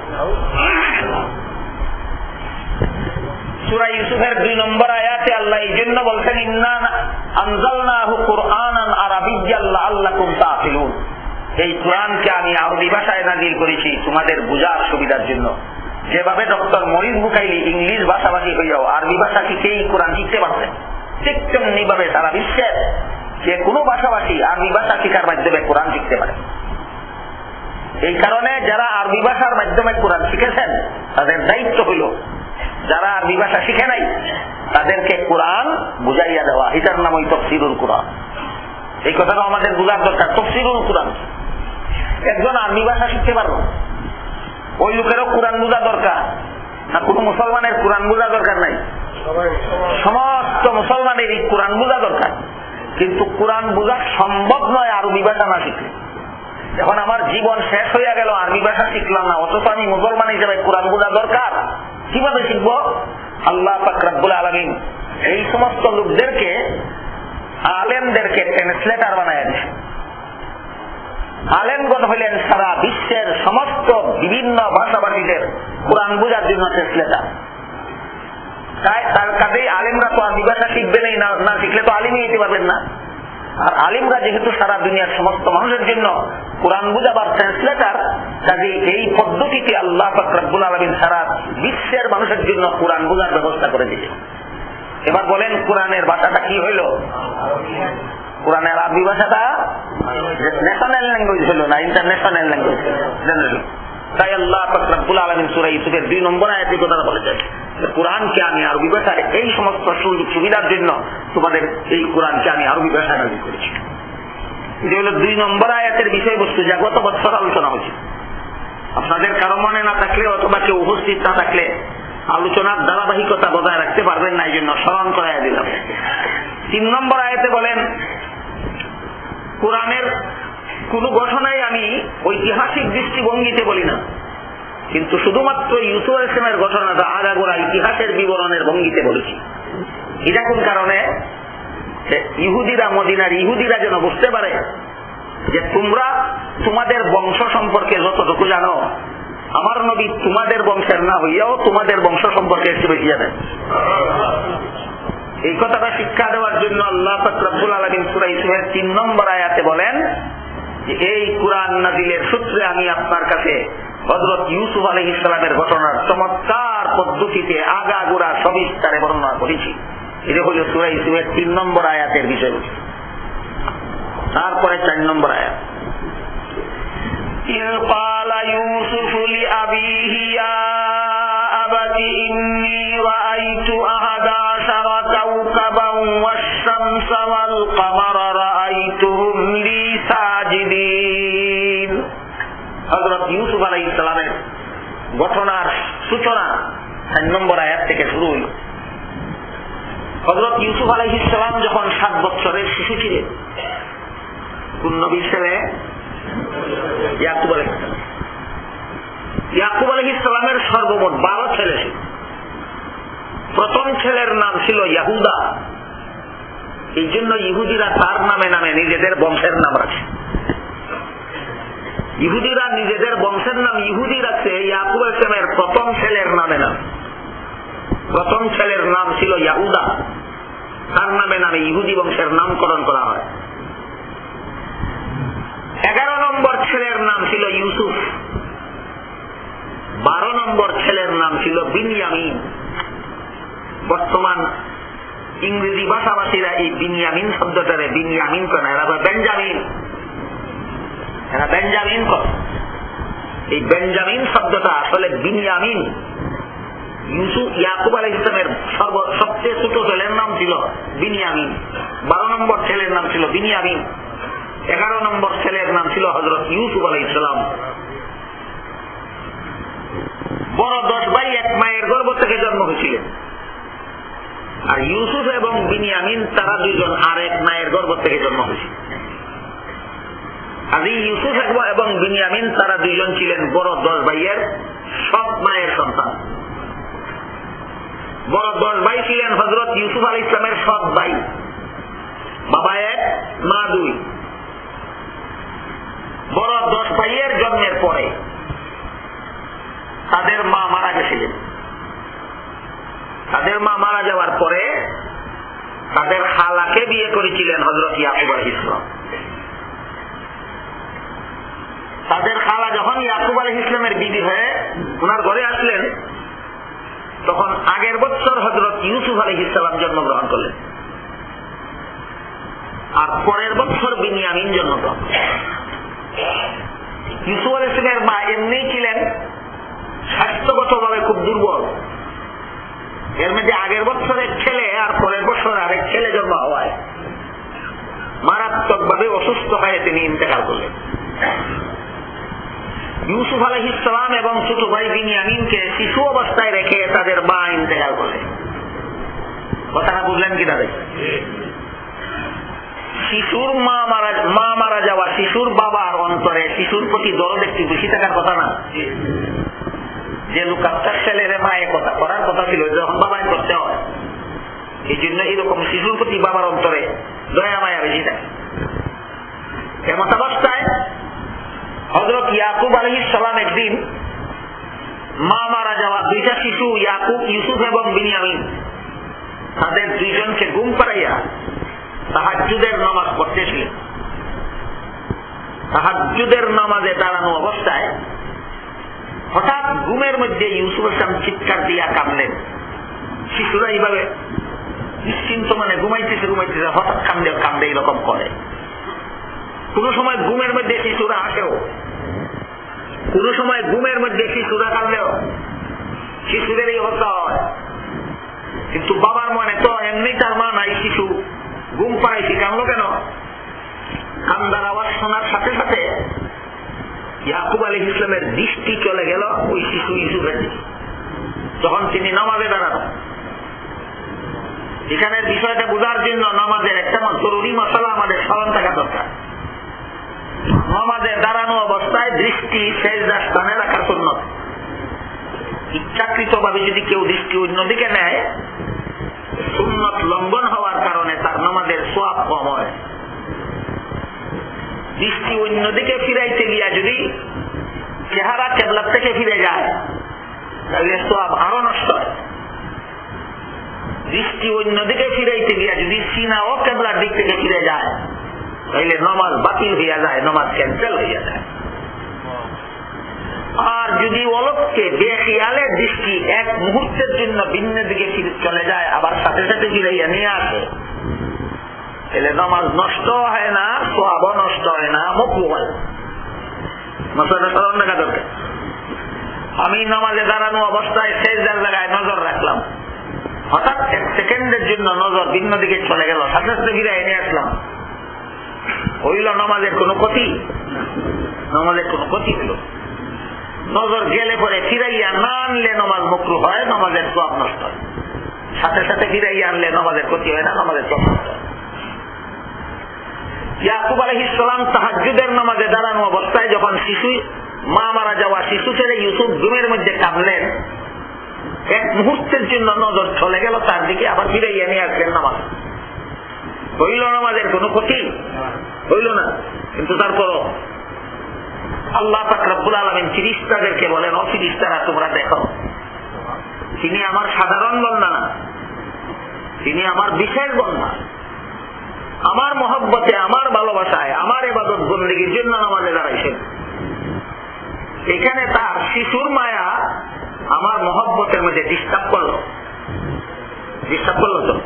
আল্লাহ এই কোরআনকে আমি আরবি ভাষায় নাজিল করেছি তোমাদের বুঝার সুবিধার জন্য। যেভাবে ডক্টর মরিস বুকাইলি ইংলিশ ভাষাভাষী হইয়াও, আরবি ভাষা শিখেই কোরআন শিখতে পারছেন ঠিক তেমনি ভাবে সারা বিশ্বের যে কোনো ভাষাভাষী আরবি ভাষা শিখার মাধ্যমে কোরআন শিখতে পারে। এই কারণে যারা আরবি ভাষার মাধ্যমে কোরআন শিখেছেন, তাদের দায়িত্ব হইল, যারা আরবি ভাষা শিখে নাই, তাদেরকে কোরআন বুঝাইয়া দেওয়া। এটার নাম ওই তফসিরুল কোরআন। এই কথাটা আমাদের বোঝার দরকার, তফসিরুল কোরআন। একজন আরবি ভাষা শিখতে পারব ওই লোকেরও কোরআন বোঝা দরকার। না কোন মুসলমানের কোরআন বোঝা দরকার নাই। সমস্ত মুসলমানের এই কোরআন বোঝা দরকার। কিন্তু কোরআন বোঝা সম্ভব নয় আরবি ভাষা না শিখলে। এখন আমার জীবন শেষ হইয়া গেল আরবি ভাষা শিখলাম না অথচ আমি মুসলমান হিসেবে কোরআন বোঝা দরকার। কীভাবে শিখব? আল্লাহ ফাকরাবুল আলমিন এই সমস্ত লোকদেরকে আলেমদেরকে ট্রান্সলেটার বানায় দিচ্ছে আলেমগণ হইলেন সারা বিশ্বের সমস্ত বিভিন্ন ভাষাভাষীদের কোরআন বোঝার জন্য ট্রান্সলেটার তাই তার কাজেই আলিমরা তো আরবি ভাষা শিখবেন না শিখলে তো আলিমই হইতে পারবেন না। আর আলিমরা যেহেতু সারা দুনিয়ার সমস্ত মানুষের জন্য কোরআন বুঝাবার ট্রান্সলেটার কাজে এই পদ্ধতিতে আল্লাহ ফকরাবুল আলমিন সারা বিশ্বের মানুষের জন্য কোরআন বোঝার ব্যবস্থা করে দিয়েছে এবার বলেন, কোরআনের ভাষাটা কি হইল? কোরআনের আরবি ভাষাটা ন্যাশনাল ল্যাঙ্গুয়েজ হইল না ইন্টারন্যাশনাল ল্যাঙ্গুয়েজ তাই আল্লাহ ইউসুফের দুই নম্বর আয়াতের কথাটা বলেছেন কোরআনকে আমি আরবি এই সমস্ত সুযোগ সুবিধার জন্য তোমাদের এই আমি আরবি ভাষায় করেছি। হলো নম্বর আয়াতের বিষয়বস্তু যা গত বছর আলোচনা হয়েছে। আপনাদের কারও মনে না থাকলে অথবা কেউ উপস্থিত না থাকলে আলোচনার ধারাবাহিকতা বজায় রাখতে পারবেন না, এই জন্য স্মরণ করাই দিলাম। তিন নম্বর আয়াতে বলেন কোরআনের কোন ঘটনাই আমি ঐতিহাসিক দৃষ্টিভঙ্গিতে বলি না। কিন্তু শুধুমাত্র ইউসুফ ইসলামের ঘটনাটা আগাগোড়া ইতিহাসের বিবরণের ভঙ্গিতে বলেছি। এটা কোন কারণে? ইহুদিরা, মদিনার ইহুদিরা যেন বুঝতে পারে যে তোমরা তোমাদের বংশ সম্পর্কে যতটুকু জানো, আমার নবী তোমাদের বংশের না হইয়াও তোমাদের বংশ সম্পর্কে একটু বেশি জানেন। এই কথাটা শিক্ষা দেওয়ার জন্য আল্লাহ ফকরাবুল আলমিন সুরা ইসুফের তিন নম্বর আয়াতে বলেন যে এই কোরআন নাজিলের সূত্রে আমি আপনার কাছে হজরত ইউসুফ আলহ ইসলামের ঘটনার চমৎকার পদ্ধতিতে আগা গোড়া সবিস্তারে বর্ণনা করেছি এটা হল সুরা ইসুফের তিন নম্বর আয়াতের বিষয় তারপরে চার নম্বর আয়াত إذ قال يوسف لأبيه يا أبت إني رأيت أحد عشر كوكبا والشمس والقمر رأيتهم لي ساجدين হজরত ইউসুফ আলাই ইসলামের ঘটনার সূচনা চার নম্বর আয়াত থেকে শুরু হইল হজরত ইউসুফ আলাই ইসলাম যখন সাত বছরের শিশু ছিলেন কোন নবীর ছেলে ইয়াকুব আলহ ইয়াকুব আলহ ইসলামের সর্বমোট বারো ছেলে ছিল। প্রথম ছেলের নাম ছিল ইয়াহুদা। এই জন্য ইহুদিরা তার নামে নামে নিজেদের বংশের নাম রাখে। ইহুদিরা নিজেদের বংশের নাম ইহুদি রাখছে ইয়াকুব ইসলামের প্রথম ছেলের নামে নাম। প্রথম ছেলের নাম ছিল ইয়াহুদা। তার নামে নামে ইহুদি বংশের নামকরণ করা হয়। এগারো নম্বর ছেলের নাম ছিল ইউসুফ। বারো নম্বর ছেলের নাম ছিল বিনিয়ামিন। বর্তমান ইংরেজি ভাষাভাষীরা এই বিনিয়ামিন শব্দটারে বিনিয়ামিন করে এরা বেঞ্জামিন। এরা বেঞ্জামিন করে এই বেঞ্জামিন শব্দটা আসলে বিনিয়ামিন। ইউসুফ ইয়াকুব আলী ইসলামের সর্ব, সবচেয়ে ছোট ছেলের নাম ছিল বিনিয়ামিন। বারো নম্বর ছেলের নাম ছিল বিনিয়ামিন। এগারো নম্বর ছেলের নাম ছিল হজরত ইউসুফ ইসলাম বড় দশ ভাই এক মায়ের গর্ভ থেকে জন্ম হয়েছিলেন। আর ইউসুফ এবং বিনিয়ামিন, তারা দুইজন আর এক মায়ের গর্ভ থেকে জন্ম হয়েছিল আর ইউসুফ এবং বিনিয়ামিন, তারা দুইজন ছিলেন বড় দশ ভাইয়ের সব মায়ের সন্তান। বড় দশ ভাই ছিলেন হজরত ইউসুফ আলী ইসলামের সৎ ভাই। বাবা এক, মা দুই। বড় দশ ভাইয়ের জন্মের পরে তাদের মা মারা গেছিলেন। তাদের মা মারা যাওয়ার পরে তাদের খালাকে বিয়ে করেছিলেন হজরত ইয়াকুব ইসলাম তাদের খালা যখন ইয়াকুব আলহ ইসলামের বিধি হয়ে ওনার ঘরে আসলেন, তখন আগের বছর হজরত ইউসুফ আলহ ইসলাম জন্মগ্রহণ করলেন। আর পরের বছর বিনিয়ামিন জন্মগ্রহণ ইউসুফ আল ইসলামের মা এমনি ছিলেন স্বাস্থ্যগত ভাবে খুব দুর্বল। এর মধ্যে আগের বছর এক ছেলে আর পরের বছর আরেক ছেলে জন্ম হওয়ায় মারাত্মক ভাবে অসুস্থ হয়ে তিনি ইন্তেকাল করলেন। ইউসুফ আলহ ইসলাম এবং ছোট ভাই বিনিয়ামিনকে শিশু অবস্থায় রেখে তাদের মা ইন্তেকাল করলেন। কথাটা বুঝলেন কিনা দেখ। শিশুর মা মারা মা মারা যাওয়া শিশুর বাবার অন্তরে শিশুর প্রতি দরদ একটু বেশি থাকার কথা না। যে লুকাত্তার ছেলেরে মায়ে কথা করার কথা ছিল যখন বাবায় করতে হয়। এই জন্য এরকম শিশুর প্রতি বাবার অন্তরে দয়া, মায়া বেশি থাকে। হজরত ইয়াকুব আলহ একদিন মা মারা যাওয়া দুইটা শিশু, ইয়াকুব, ইউসুফ এবং বিনিয়ামিন, তাদের দুইজনকে গুম করাইয়া তাহাজুদের নামাজ পড়তেছিলেন। তাহাজুদের নামাজে দাঁড়ানো অবস্থায় হঠাৎ ঘুমের মধ্যে ইউসুফ ইসলাম চিৎকার দিয়া কামলেন শিশুরা এইভাবে নিশ্চিন্ত মানে ঘুমাইতেছে ঘুমাইতেছে, হঠাৎ কান্দে কান্দে এরকম করে। কোন সময় ঘুমের মধ্যে শিশুরা আসেও। কোন সময় ঘুমের মধ্যে শিশুরা কাঁদলেও। শিশুদের এই অবস্থা হয়। কিন্তু বাবার মনে তো এমনি তার মা নাই, শিশু। ঘুম পাড়াইছি কানলো কেন? কান্দার আওয়াজ শোনার সাথে সাথে ইয়াকুব আলী ইসলামের দৃষ্টি চলে গেল ওই শিশু ইসুফের যখন তিনি নামাজে দাঁড়ানো এখানের বিষয়টা বোঝার জন্য নামাজের একটা জরুরি মশলা আমাদের স্মরণ থাকা দরকার। নামাজে দাঁড়ানো অবস্থায় দৃষ্টি শেষ স্থানে রাখার সুন্নত। ইচ্ছাকৃত ভাবে যদি কেউ দৃষ্টি অন্যদিকে নেয়, সুন্নত লঙ্ঘন হওয়ার কারণে তার নামাজের সোয়াব কম হয়। দৃষ্টি অন্যদিকে ফিরাইতে গিয়া যদি চেহারা কেবলার থেকে ফিরে যায়, তাহলে সোয়াব আরও নষ্ট হয়। দৃষ্টি অন্যদিকে ফিরাইতে গিয়া যদি সিনা ও কেবলার দিক থেকে ফিরে যায়, তাহলে নমাজ বাতিল হইয়া যায়, নমাজ ক্যান্সেল হইয়া যায়। আর যদি অলক্ষে বেখিয়ালের দৃষ্টি এক মুহূর্তের জন্য ভিন্ন দিকে চলে যায়, আবার সাথে সাথে ফিরাইয়া নিয়ে আসে তাহলে নমাজ নষ্ট হয় না সোয়াব নষ্ট হয় না মকু হয় মশলাটা স্মরণ দরকার আমি নামাজে দাঁড়ানো অবস্থায় শেষ জায়গায় নজর রাখলাম। হঠাৎ এক সেকেন্ডের জন্য নজর ভিন্ন দিকে চলে গেল সাথে সাথে ফিরে এনে আসলাম। হইল নামাজের কোনো ক্ষতি? নামাজের কোনো ক্ষতি হইল। নজর গেলে পরে ফিরাইয়া না আনলে নমাজ মকরু হয়, নমাজের সব নষ্ট হয়। সাথে সাথে ফিরাইয়া আনলে নমাজের ক্ষতি হয় না, নমাজের সব নষ্ট হয়। ইয়াকুব আলহিসাম তাহাজুদের নামাজে দাঁড়ানো অবস্থায় যখন শিশু, মা মারা যাওয়া শিশু ছেলে ইউসুফ ঘুমের মধ্যে কাঁদলেন। এক মুহূর্তের জন্য নজর চলে গেল, তার দিকে আবার ফিরাইয়া নিয়ে আসলেন নামাজ। হইল নামাজের কোনো ক্ষতি? হইল না। কিন্তু তারপরও আল্লাহ তাকরাবুল আলমিন ফিরিস্তাদেরকে বলেন অফিরিস্তারা ফিরিস্তারা, তোমরা দেখো, তিনি আমার সাধারণ বন্ধা না। তিনি আমার বিশেষ বন্ধা আমার মহব্বতে, আমার ভালোবাসায়, আমার এবাদত বন্দীর জন্য আমাদের দাঁড়াইছেন। এখানে তার শিশুর মায়া আমার মহব্বতের মধ্যে ডিস্টার্ব করল। ডিস্টার্ব করল তো?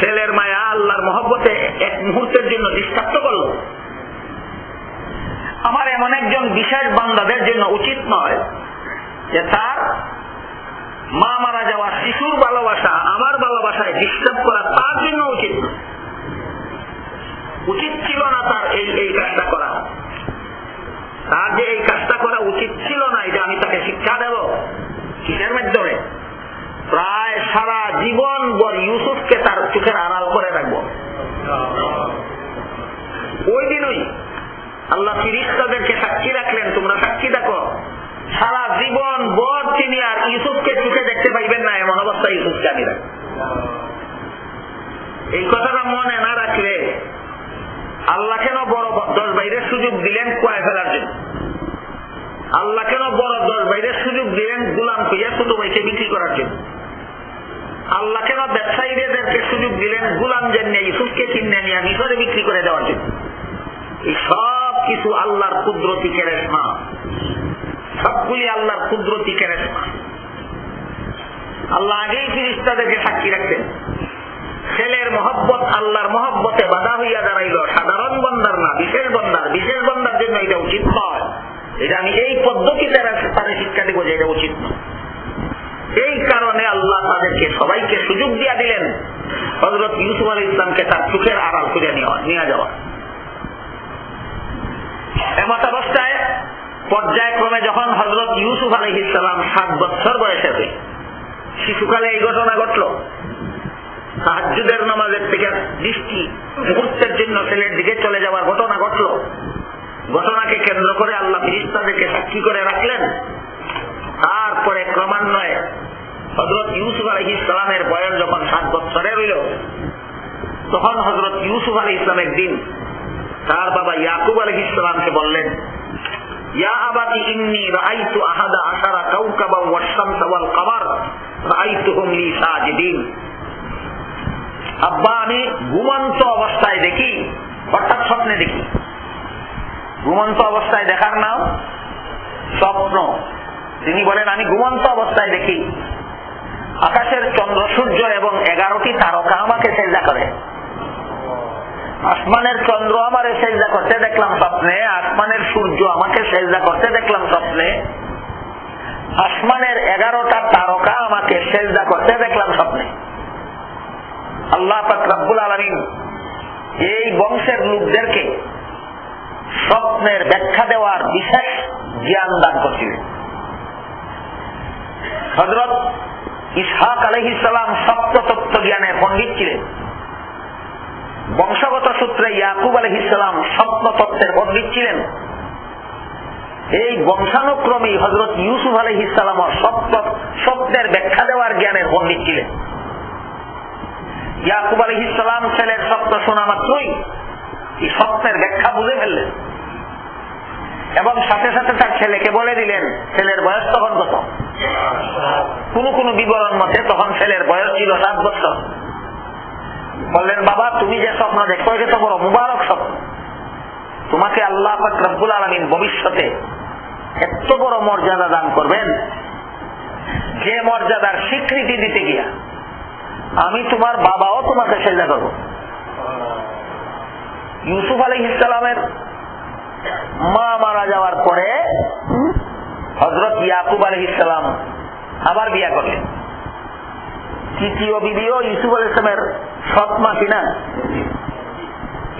ছেলের মায়া আল্লাহর মহব্বতে এক মুহূর্তের জন্য ডিস্টার্ব তো করল। আমার এমন একজন বিশেষ বান্দাদের জন্য উচিত নয় যে তার মা মারা যাওয়া শিশুর ভালোবাসা, আমার ভালোবাসায় ডিস্টার্ব করা তার জন্য উচিত উচিত ছিল না তার এই এই কাজটা করা। তার যে এই কাজটা করা উচিত ছিল না, এটা আমি তাকে শিক্ষা দেব। কিসের মাধ্যমে? প্রায় সারা জীবন বর ইউসুফকে তার চোখের আড়াল করে রাখব। ওই দিনই আল্লাহ ফিরিস্তাদেরকে সাক্ষী রাখলেন। তোমরা সাক্ষী দেখো, সারা জীবন বর তিনি আর ইউসুফকে চোখে দেখতে পাইবেন না, এমন অবস্থা ইউসুফকে আমি রাখ এই কথাটা মনে না রাখলে আল্লাহ কেন বড় দশ বাইরের সুযোগ দিলেন কয়ে ফেলার জন্য? আল্লাহ কেন বড় দশ বাইরের সুযোগ দিলেন গুলাম কইয়া ছোট ভাইকে বিক্রি করার জন্য? আল্লাহ কেন ব্যবসায়ীদেরকে সুযোগ দিলেন গুলাম জেনে ইসুফকে কিনে নিয়ে মিশরে বিক্রি করে দেওয়ার জন্য? এই সব কিছু আল্লাহর কুদরতি কেরেসমা সবগুলি আল্লাহর কুদরতি কেরেসমা আল্লাহ আগেই ফিরিস্তাদেরকে সাক্ষী রাখতেন ছেলের মহব্বত আল্লাহর মহব্বতে বাধা হইয়া দাঁড়াইল সাধারণ বন্দার না বিশেষ বন্দার বিশেষ বন্দার জন্য এটা উচিত নয় এটা আমি এই পদ্ধতিতে তাদের শিক্ষা দিব যে এটা উচিত নয় এই কারণে আল্লাহ তাদেরকে সবাইকে সুযোগ দিয়া দিলেন হজরত ইউসুফ আলী ইসলামকে তার চোখের আড়াল করে নিয়ে যাওয়া। এমত অবস্থায় পর্যায়ক্রমে যখন হজরত ইউসুফ আলহ ইসলাম সাত বছর বয়সে শিশুকালে এই ঘটনা ঘটল। নামাজের থেকে দৃষ্টি মুহূর্তের জন্য ছেলের দিকে চলে যাওয়ার ঘটনা ঘটল। ঘটনাকে কেন্দ্র করে আল্লাহ ফিরিস্তাদেরকে সাক্ষী করে রাখলেন। তারপরে ক্রমান্বয়ে হজরত ইউসুফ আলহ ইসলামের বয়স যখন সাত বছরের হইল তখন হজরত ইউসুফ আলী ইসলাম একদিন তার বাবা ইয়াকুব আলহ ইসলামকে বললেন স্বপ্নে দেখি। ঘুমন্ত অবস্থায় দেখার নাম স্বপ্ন। তিনি বলেন, আমি ঘুমন্ত অবস্থায় দেখি। আকাশের চন্দ্র, সূর্য এবং এগারোটি তারকা আমাকে সেজা করে। আসমানের চন্দ্র আমার সেজা করতে দেখলাম স্বপ্নে, আসমানের সূর্য আমাকে সেজা করতে দেখলাম স্বপ্নে। আসমানের এগারোটা তারকা আমাকে সেজা করতে দেখলাম স্বপ্নে। আল্লাহ রব্বুল আলমিন এই বংশের লোকদেরকে স্বপ্নের ব্যাখ্যা দেওয়ার বিশেষ জ্ঞান দান করছিলেন হজরত ইসহাক আলহিসাম সপ্ততত্ত্ব জ্ঞানের পণ্ডিত ছিলেন। বংশগত সূত্রে ইয়াকুব আলহিসাম স্বপ্নতত্ত্বের পণ্ডিত ছিলেন। এই বংশানুক্রমেই হজরত ইউসুফ আলহিসাম স্বপ্নের ব্যাখ্যা দেওয়ার জ্ঞানের পণ্ডিত ছিলেন। ইয়াকুব আলহ ইসলাম ছেলের স্বপ্ন শোনা মাত্রই এই স্বপ্নের ব্যাখ্যা বুঝে ফেললেন। এবং সাথে সাথে তার ছেলেকে বলে দিলেন, ছেলের বয়স তখন কত? কোন কোন বিবরণ মতে তখন ছেলের বয়স ছিল সাত বছর। বললেন, বাবা, তুমি যে স্বপ্ন দেখো এটা তো বড় মুবারক স্বপ্ন। তোমাকে আল্লাহ রব্বুল আলমিন ভবিষ্যতে এত বড় মর্যাদা দান করবেন যে মর্যাদার স্বীকৃতি দিতে গিয়া আমি তোমার বাবাও তোমাকে সেজা করব। ইউসুফ আলী ইসলামের মা মারা যাওয়ার পরে হজরত ইয়াকুব আলহ ইসলাম আবার বিয়া করলেন। তৃতীয় বিবিও ইউসুফ আল ইসলামের সৎমা কিনা?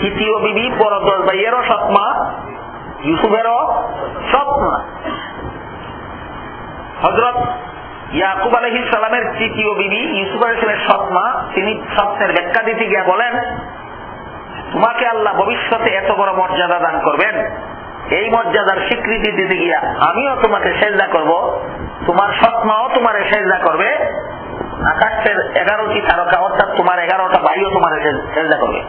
তৃতীয় বিবি পরদর ভাইয়েরও সৎমা, ইউসুফেরও সৎমা। হজরত ইয়াকুব আলহি সালামের তৃতীয় বিবি ইউসুফ আলহিসের সৎমা, তিনি স্বপ্নের ব্যাখ্যা দিতে গিয়া বলেন, তোমাকে আল্লাহ ভবিষ্যতে এত বড় মর্যাদা দান করবেন। এই মর্যাদার স্বীকৃতি দিতে গিয়া আমিও তোমাকে সেজদা করব। তোমার সৎমাও তোমার সেজদা করবে। আকাশের এগারোটি তারকা, অর্থাৎ তোমার এগারোটা ভাইও তোমার সেজদা করবে।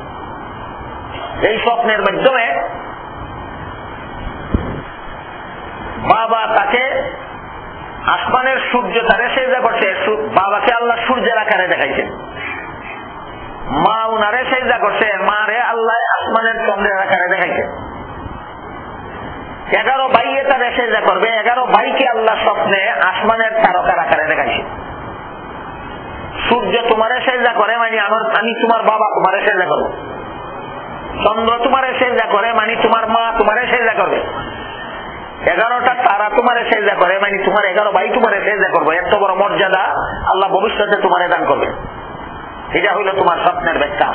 এই স্বপ্নের মাধ্যমে বাবা তাকে আসমানের সূর্য তারে সেজা করছে বাবাকে আল্লাহ সূর্যের আকারে দেখাইছে মা উনারে সেজা করছে মা রে আল্লাহ আসমানের চন্দ্রের আকারে দেখাইছে এগারো ভাইয়ে তারে সেজা করবে, এগারো ভাইকে আল্লাহ স্বপ্নে আসমানের তারকার আকারে দেখাইছে সূর্য তোমারে সেজা করে মানে আমার আমি তোমার বাবা তোমারে সেজা করব। চন্দ্র তোমারে সেজা করে মানে তোমার মা তোমারে সেজা করবে। এগারোটা তারা তোমারে সেজা করে মানে তোমার এগারো ভাই তোমারে সেজা করব। এত বড় মর্যাদা আল্লাহ ভবিষ্যতে তোমার দান করবে। এটা হইল তোমার স্বপ্নের ব্যাখ্যা।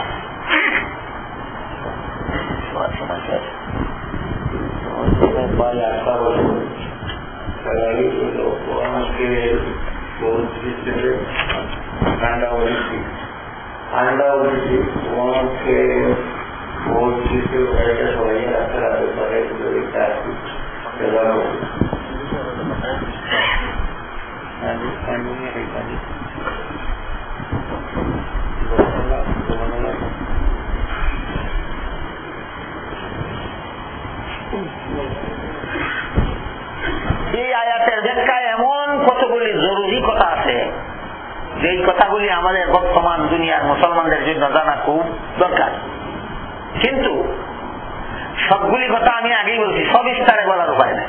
ঠান্ডা উঠেছি ঠান্ডা উঠেছি তোমাকে বলছিতে একটা সবাই রাখতে রাখতে পারে একটা আসি এই আয়াতের ব্যাখ্যায় এমন কতগুলি জরুরি কথা আছে। যে কথাগুলি আমাদের বর্তমান দুনিয়ার মুসলমানদের জন্য জানা খুব দরকার। কিন্তু সবগুলি কথা আমি আগেই বলছি, সবিস্তারে বলার উপায় নেই।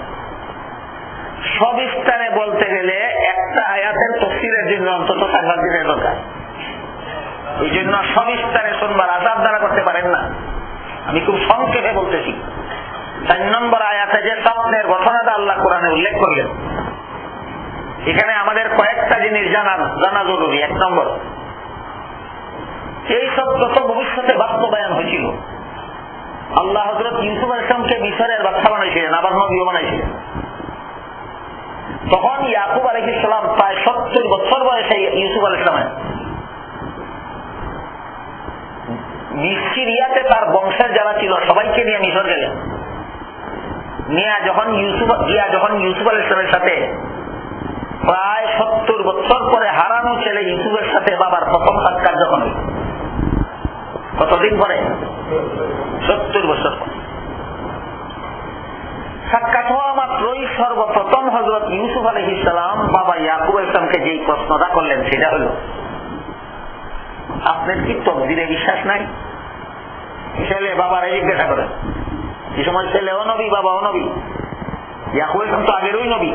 সবিস্তারে বলতে গেলে একটা আয়াতের তফসিলের জন্য অন্তত সাংবাদ দিনের দরকার। এই জন্য সবিস্তারে শুনবার আজাদ দ্বারা করতে পারেন না। আমি খুব সংক্ষেপে বলতেছি। চার নম্বর আয়াতে যে স্বপ্নের ঘটনাটা আল্লাহ কোরআনে উল্লেখ করলেন এখানে আমাদের কয়েকটা জিনিস জানা জানা জরুরি, এক নম্বর। এই সব যত ভবিষ্যতে বাস্তবায়ন হয়েছিল, আল্লাহ হজরত ইউসুফ ইসলামকে মিশরের বাচ্চা বানাইছিলেন, আবার নবীও বানাইছিলেন। তখন ইয়াকুব আলহ ইসলাম প্রায় সত্তর বছর বয়সে ইউসুফ আল ইসলামের মিসিরিয়াতে তার বংশের যারা ছিল, সবাইকে নিয়ে মিশর গেলেন। মিয়া যখন ইউসুফ জিয়া যখন ইউসুফ আল ইসলামের সাথে প্রায় সত্তর বছর পরে হারানো ছেলে ইউসুফের সাথে বাবার প্রথম সাক্ষাৎ যখন হইল। কতদিন পরে? সত্তর বছর সাক্ষাৎ হওয়া মাত্রই সর্বপ্রথম হজরত ইউসুফ আলহ ইসলাম বাবা ইয়াকুব ইসলামকে যেই প্রশ্নটা করলেন সেটা হলো, আপনার কি তকদিরে বিশ্বাস নাই? ছেলে বাবারে জিজ্ঞাসা করেন এই সময় ছেলেও নবী, বাবাও নবী? ইয়াকুব ইসলাম তো আগেরই নবী।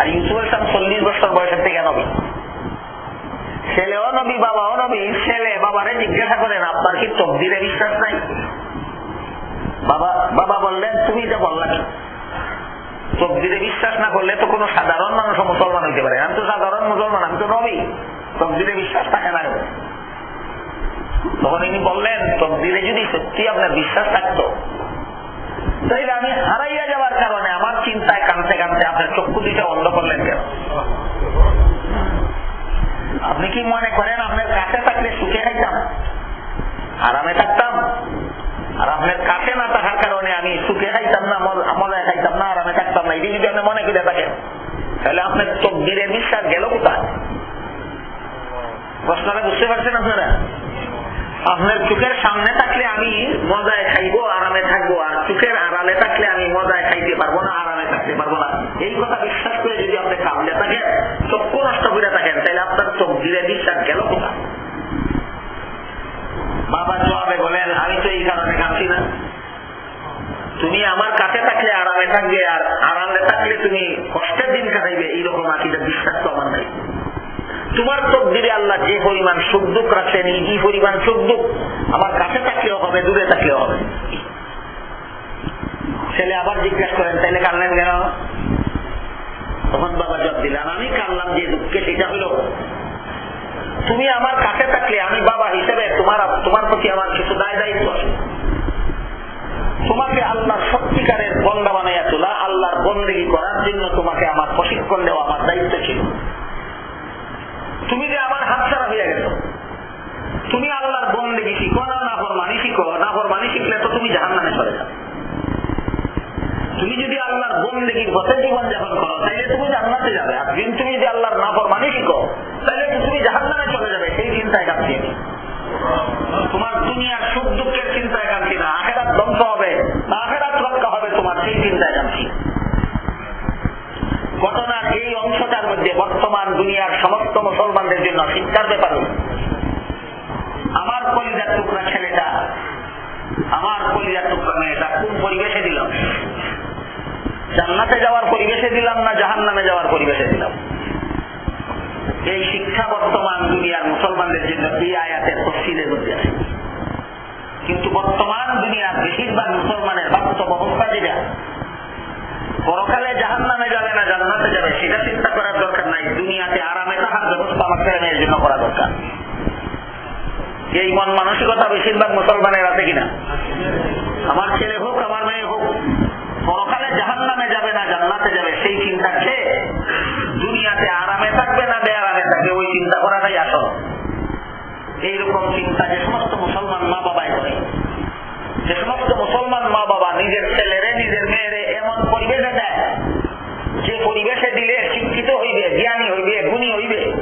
আর ইউসুফ ইসলাম চল্লিশ বছর বয়সের থেকে নবী। ছেলেও নবী, বাবাও নবী, ছেলে, বাবারে জিজ্ঞাসা করেন, আপনার কি তকদিরে বিশ্বাস নাই? বাবা বাবা বললেন, তুমি যা বললা কি? বিশ্বাস না করলে তো কোনো সাধারণ মানুষ মুসলমান হইতে পারে। আমি তো সাধারণ মুসলমান, আমি তো নবী। তকদিরে বিশ্বাস থাকে না। তখন ইনি বললেন, তকদিরে যদি সত্যি আপনার বিশ্বাস থাকতো তাইলে আমি হারাইয়া যাওয়ার কারণে আমার চিন্তায় কানতে কানতে আপনার চক্ষু দুইটা বন্ধ করলেন কেন? আপনি কি মনে করেন আপনার কাছে থাকলে সুখে খাইতাম আরামে থাকতাম? আর আপনার কাছে না থাকার কারণে আমি সুখে খাইতাম না মজায় খাইতাম না, আরামে থাকতাম না এটি যদি আপনি মনে করে থাকেন? তাহলে আপনার তকদিরের বিশ্বাস গেল কোথায়? প্রশ্নটা বুঝতে পারছেন আপনারা? আপনার চোখের সামনে থাকলে আমি মজায় খাইবো, আরামে থাকব। আর চোখের আড়ালে থাকলে আমি মজায় খাইতে পারব না, আরামে থাকতে পারব না। এই কথা বিশ্বাস করে যদি আপনি কামলে থাকেন, চক্ষু নষ্ট করে থাকেন, তাহলে আপনার চোখ দিলে বিশ্বাস গেল কোথায়? বাবা জবাবে বলেন, আমি তো এই কারণে কাঁদছি না। তুমি আমার কাছে থাকলে আরামে থাকবে, আর আরামে থাকলে তুমি কষ্টের দিন কাটাইবে। এইরকম আকিদের বিশ্বাস তো আমার নাই। তোমার তকদিরে আল্লাহ যে পরিমাণ সুখ দুঃখ রাখছেন এই পরিমাণ সুখ দুঃখ। আমার কাছে থাকলেও হবে, দূরে থাকলেও হবে। তাইলে আবার জিজ্ঞাসা করেন, তাইলে কানলেন কেন? তখন বাবা জব দিলাম আমি কানলাম যে দুঃখে সেটা হইল তুমি আমার কাছে থাকলে আমি বাবা হিসেবে তোমার তোমার প্রতি আমার কিছু দায় দায়িত্ব আছে। তোমাকে আল্লাহ সত্যিকারের বন্দা বানাইয়া তোলা, আল্লাহর বন্দেগি করার জন্য তোমাকে আমার প্রশিক্ষণ দেওয়া আমার দায়িত্ব ছিল তুমি যে আমার হাত ছাড়া হইয়া গেছো তুমি আল্লাহর বন্দেগি শিখো না না মানি শিখো না মানি শিখলে তো তুমি জাহান নামে চলে যাও তুমি যদি এই অংশটার বর্তমান দুনিয়ার সমস্ত আমার কলিজার টুকরা ছেলেটা আমার কলিজার পরিবেশে দিলাম জান্নাতে যাওয়ার পরিবেশে দিলাম না জাহান নামে যাওয়ার পরিবেশে দিলাম? এই শিক্ষা বর্তমান দুনিয়ার মুসলমানদের জন্য এই আয়াতের তফসিলের মধ্যে আছে। কিন্তু বর্তমান দুনিয়ার বেশিরভাগ মুসলমানের বাস্তব অবস্থা যেটা, পরকালে জাহান নামে যাবে না জান্নাতে যাবে, সেটা চিন্তা করার দরকার নাই। দুনিয়াতে আরামে থাকার ব্যবস্থা আমার ছেলে মেয়ের জন্য করা দরকার। এই মন মানসিকতা বেশিরভাগ মুসলমানের আছে কিনা? আমার ছেলে হোক, আমার মেয়ে হোক পরকালে জাহান নামে যাবে না, জান্নাতে যাবে, সেই চিন্তা খেয়ে দুনিয়াতে আরামে থাকবে না বেআরামে থাকবে? ওই চিন্তা করাটাই আসল। এইরকম চিন্তা যে সমস্ত মুসলমান মা বাবাই করে। যে সমস্ত মুসলমান মা বাবা নিজের ছেলেরে, নিজের মেয়েরে এমন পরিবেশে দেয়, যে পরিবেশে দিলে শিক্ষিত হইবে, জ্ঞানী হইবে, গুণী হইবে,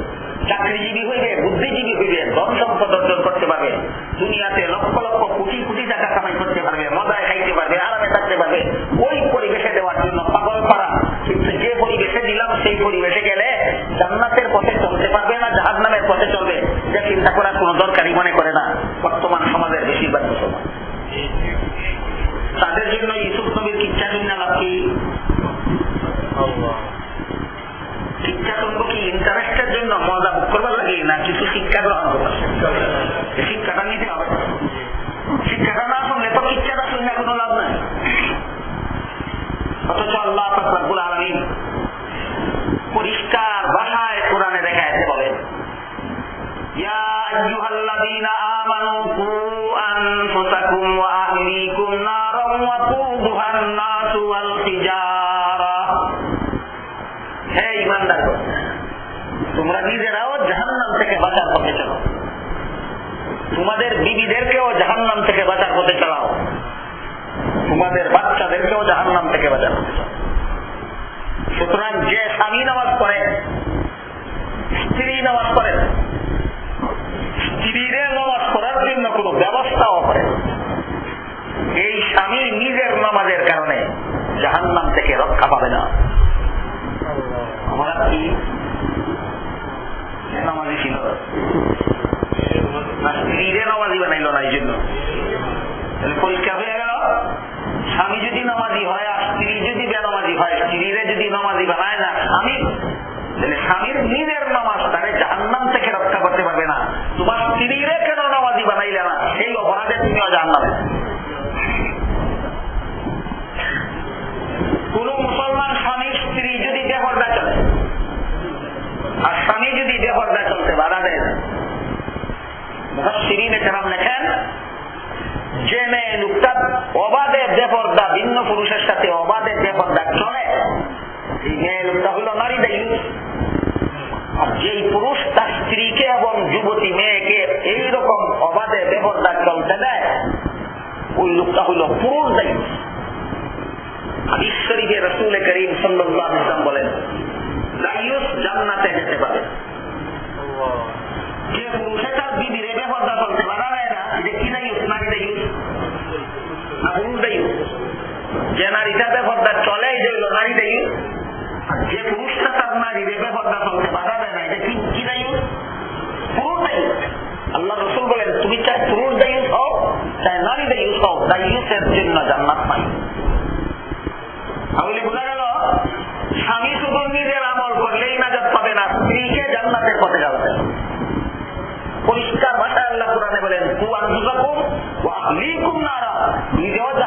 চাকরিজীবী হইবে, বুদ্ধিজীবী হইবে, ধন সম্পদ অর্জন করতে পারবে, দুনিয়াতে লক্ষ লক্ষ কোটি কোটি টাকা কামাই করতে পারবে মজায় খাইতে পারবে, আরামে থাকতে পারবে সেই পরিবেশে গেলে জান্নাতের পথে চলতে পারবে না জাহাজ নামের পথে চলবে। যে চিন্তা করার কোন দরকারই মনে করে না। বর্তমান সমাজের বেশিরভাগ মুসলমান। তাদের জন্য ইসুফ নবীর কিচ্ছা শুনে লাভ কি? শিক্ষা শুনব কি ইন্টারেস্টের জন্য মজা বুক করবার লাগে, না কিছু শিক্ষা গ্রহণ করবার শিক্ষাটা নিতে হবে। শিক্ষাটা না শুনলে তো শিক্ষাটা শুনলে কোনো লাভ নাই। অথচ আল্লাহ আলমিন পরিষ্কার ভাষায় কোরআনে দেখা যেতে বলেন তোমরা নিজেরাও জাহান্নাম থেকে বাঁচার পথে চলো। তোমাদের বিবিদেরকেও জাহান্নাম থেকে বাঁচার পথে চলাও। তোমাদের বাচ্চাদেরকেও জাহান্নাম থেকে বাঁচার পথে চলো। সুতরাং যে স্বামী নামাজ পড়ে, স্ত্রী নামাজ পড়েন স্ত্রীরে নামাজ পড়ার জন্য কোন ব্যবস্থাও করে এই স্বামী নিজের নামাজের কারণে জাহান্নাম থেকে রক্ষা পাবে না। আমরা কি? নামাজি ছিল। স্ত্রীরে নামাজি বানাইল না এই জন্য। পরিষ্কার হয়ে গেল। স্বামী যদি নামাজি হয় আর স্ত্রী যদি বেনামাজি হয়, স্ত্রীরে যদি নামাজি বানায় না, আমি স্বামীর নিজের নামাজ তারে জাহান্নাম থেকে রক্ষা করতে পারবে না। তোমার স্ত্রীরে কেন নামাজি বানাইলে না? সেই অপরাধে তুমিও জাহান্নামে। কোন মুসলমান স্বামী স্ত্রী যদি বেহরদা চলে আর স্বামী যদি বেহরদা চলতে বাধা দেয় মুহাসিরিনে কেরাম লেখেন যে মেয়ে লোকটা অবাধে বেপর্দা ভিন্ন পুরুষের সাথে অবাধে বেপর্দা চলে। এই মেয়ে লোকটা হইল নারী দায়ী। আর যেই পুরুষ তার স্ত্রীকে এবং যুবতী মেয়েকে এইরকম অবাধে বেপর্দা চলতে দেয় ওই লোকটা হইল পুরুষ দায়ী। ঈশ্বরীকে রসুল করিম সাল্লাম বলেন দায়ুস জান্নাতে যেতে পারে। যে পুরুষে পুরুষ দায়ুস যে নারীটা বেপর্দা চলে, এই যে নারী দায়ুস যে পুরুষটা তার নারী রেবে পর্দা চলতে বাধা দেয় না। এটা কি কি দায়ুস পুরুষ দায়ুস আল্লাহ রসুল পরিষ্কার ভাষায় আল্লাহ কোরআনে বলেন 你了解。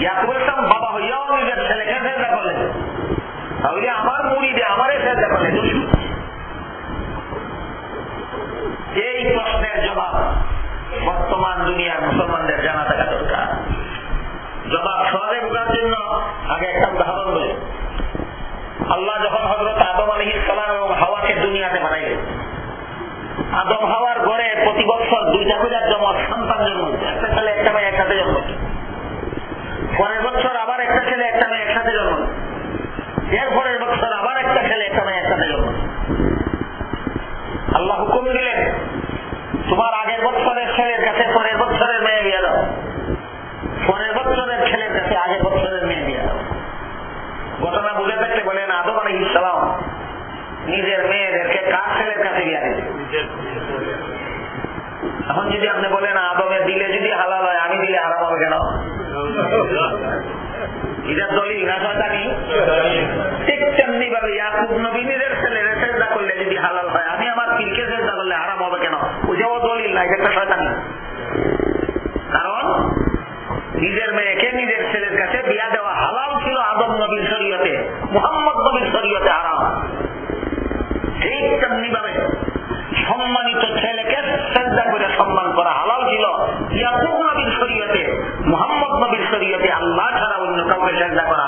ইয়াকুব ইসলাম বাবা হইয়াও নিজের ছেলেকে সেজদা করলেন তাহলে আমার মুড়িদে, আমারে সেজদা করলেন এই প্রশ্নের জবাব বর্তমান দুনিয়ার মুসলমানদের জানা থাকা দরকার। জবাব সহজে বোঝার জন্য আগে একটা উদাহরণ বলে। আল্লাহ যখন হজরত আদম আলহ ইসলাম এবং হাওয়াকে দুনিয়াতে বানাইলেন আদম হাওয়ার ঘরে প্রতি বছর দুইটা করে জমা সন্তান জন্ম। একটা ছেলে, একটা মেয়ে একসাথে জন্ম। পরের বছর আবার একটা ছেলে, একটা মেয়ে একসাথে জন্ম এর পরের বছর আবার একটা ছেলে, একটা মেয়ে একসাথে জন্ম আল্লাহ হুকুম দিলেন, তোমার আগের বছরের ছেলের কাছে পরের বছরের মেয়ে বিয়ে দাও। পরের বছরের ছেলের কাছে আগের বছরের মেয়ে বিয়ে দাও। ঘটনা বুঝে থাকলে বলেন, আদম আলী ইসলাম নিজের মেয়েদেরকে কার ছেলের কাছে গিয়ে দিতে এখন যদি আপনি বলেন আদমে দিলে যদি হালাল হয়, আমি দিলে হারাম হবে কেন? দলিল ঠিক তেমনি ভাবে ইয়াকুব নবী নিজের ছেলের চেষ্টা করলে যদি হালাল হয়, আমি আমার চেষ্টা করলে হবে কেন? ওইটাও দলিল না একটা শয়তানি। কারণ নিজের মেয়েকে নিজের ছেলের কাছে বিয়া দেওয়া হালাল ছিল আদম নবীর শরীয়তে। মোহাম্মদ নবীর শরীয়তে ঠিক তেমনি ভাবে সম্মানিত ছেলেকে চেষ্টা করে সম্মান করা হালাল ছিল। ইয়াকুব শরীয়তে আল্লাহ ছাড়া অন্য কাউকে সাজা করা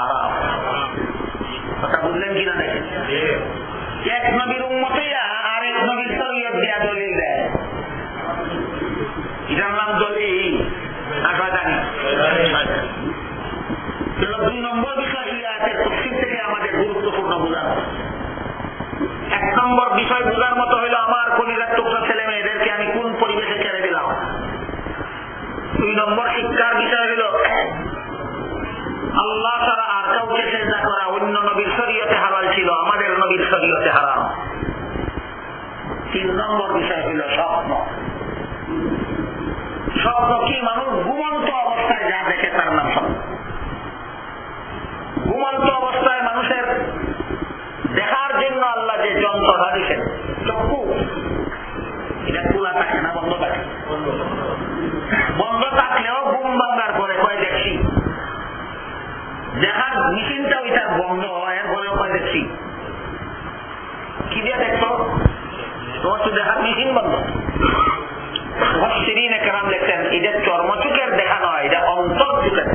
আল্লাহ তারা আর কাউকে চেষ্টা করা অন্য নবীর শরীয়তে হালাল ছিল, আমাদের নবীর শরীয়তে হারাম। তিন নম্বর বিষয় হল স্বপ্ন। স্বপ্ন কি মানুষ ঘুমন্ত অবস্থায় যা দেখে তার নাম স্বপ্ন। ঘুমন্ত অবস্থায় মানুষের দেখার জন্য আল্লাহ যে যন্ত্রটা দিচ্ছেন চক্ষু। এটা খোলা থাকে না, বন্ধ থাকে বন্ধ থাকলেও ঘুম ভাঙ্গার পরে কয় দেখছি দেখার মেশিনটা ওইটা বন্ধ এর পরেও কয় দেখছি কি দিয়ে দেখছ? তোমার তো মেশিন বন্ধ? এটা চর্মচুকের দেখা নয়, এটা অন্তর চুকের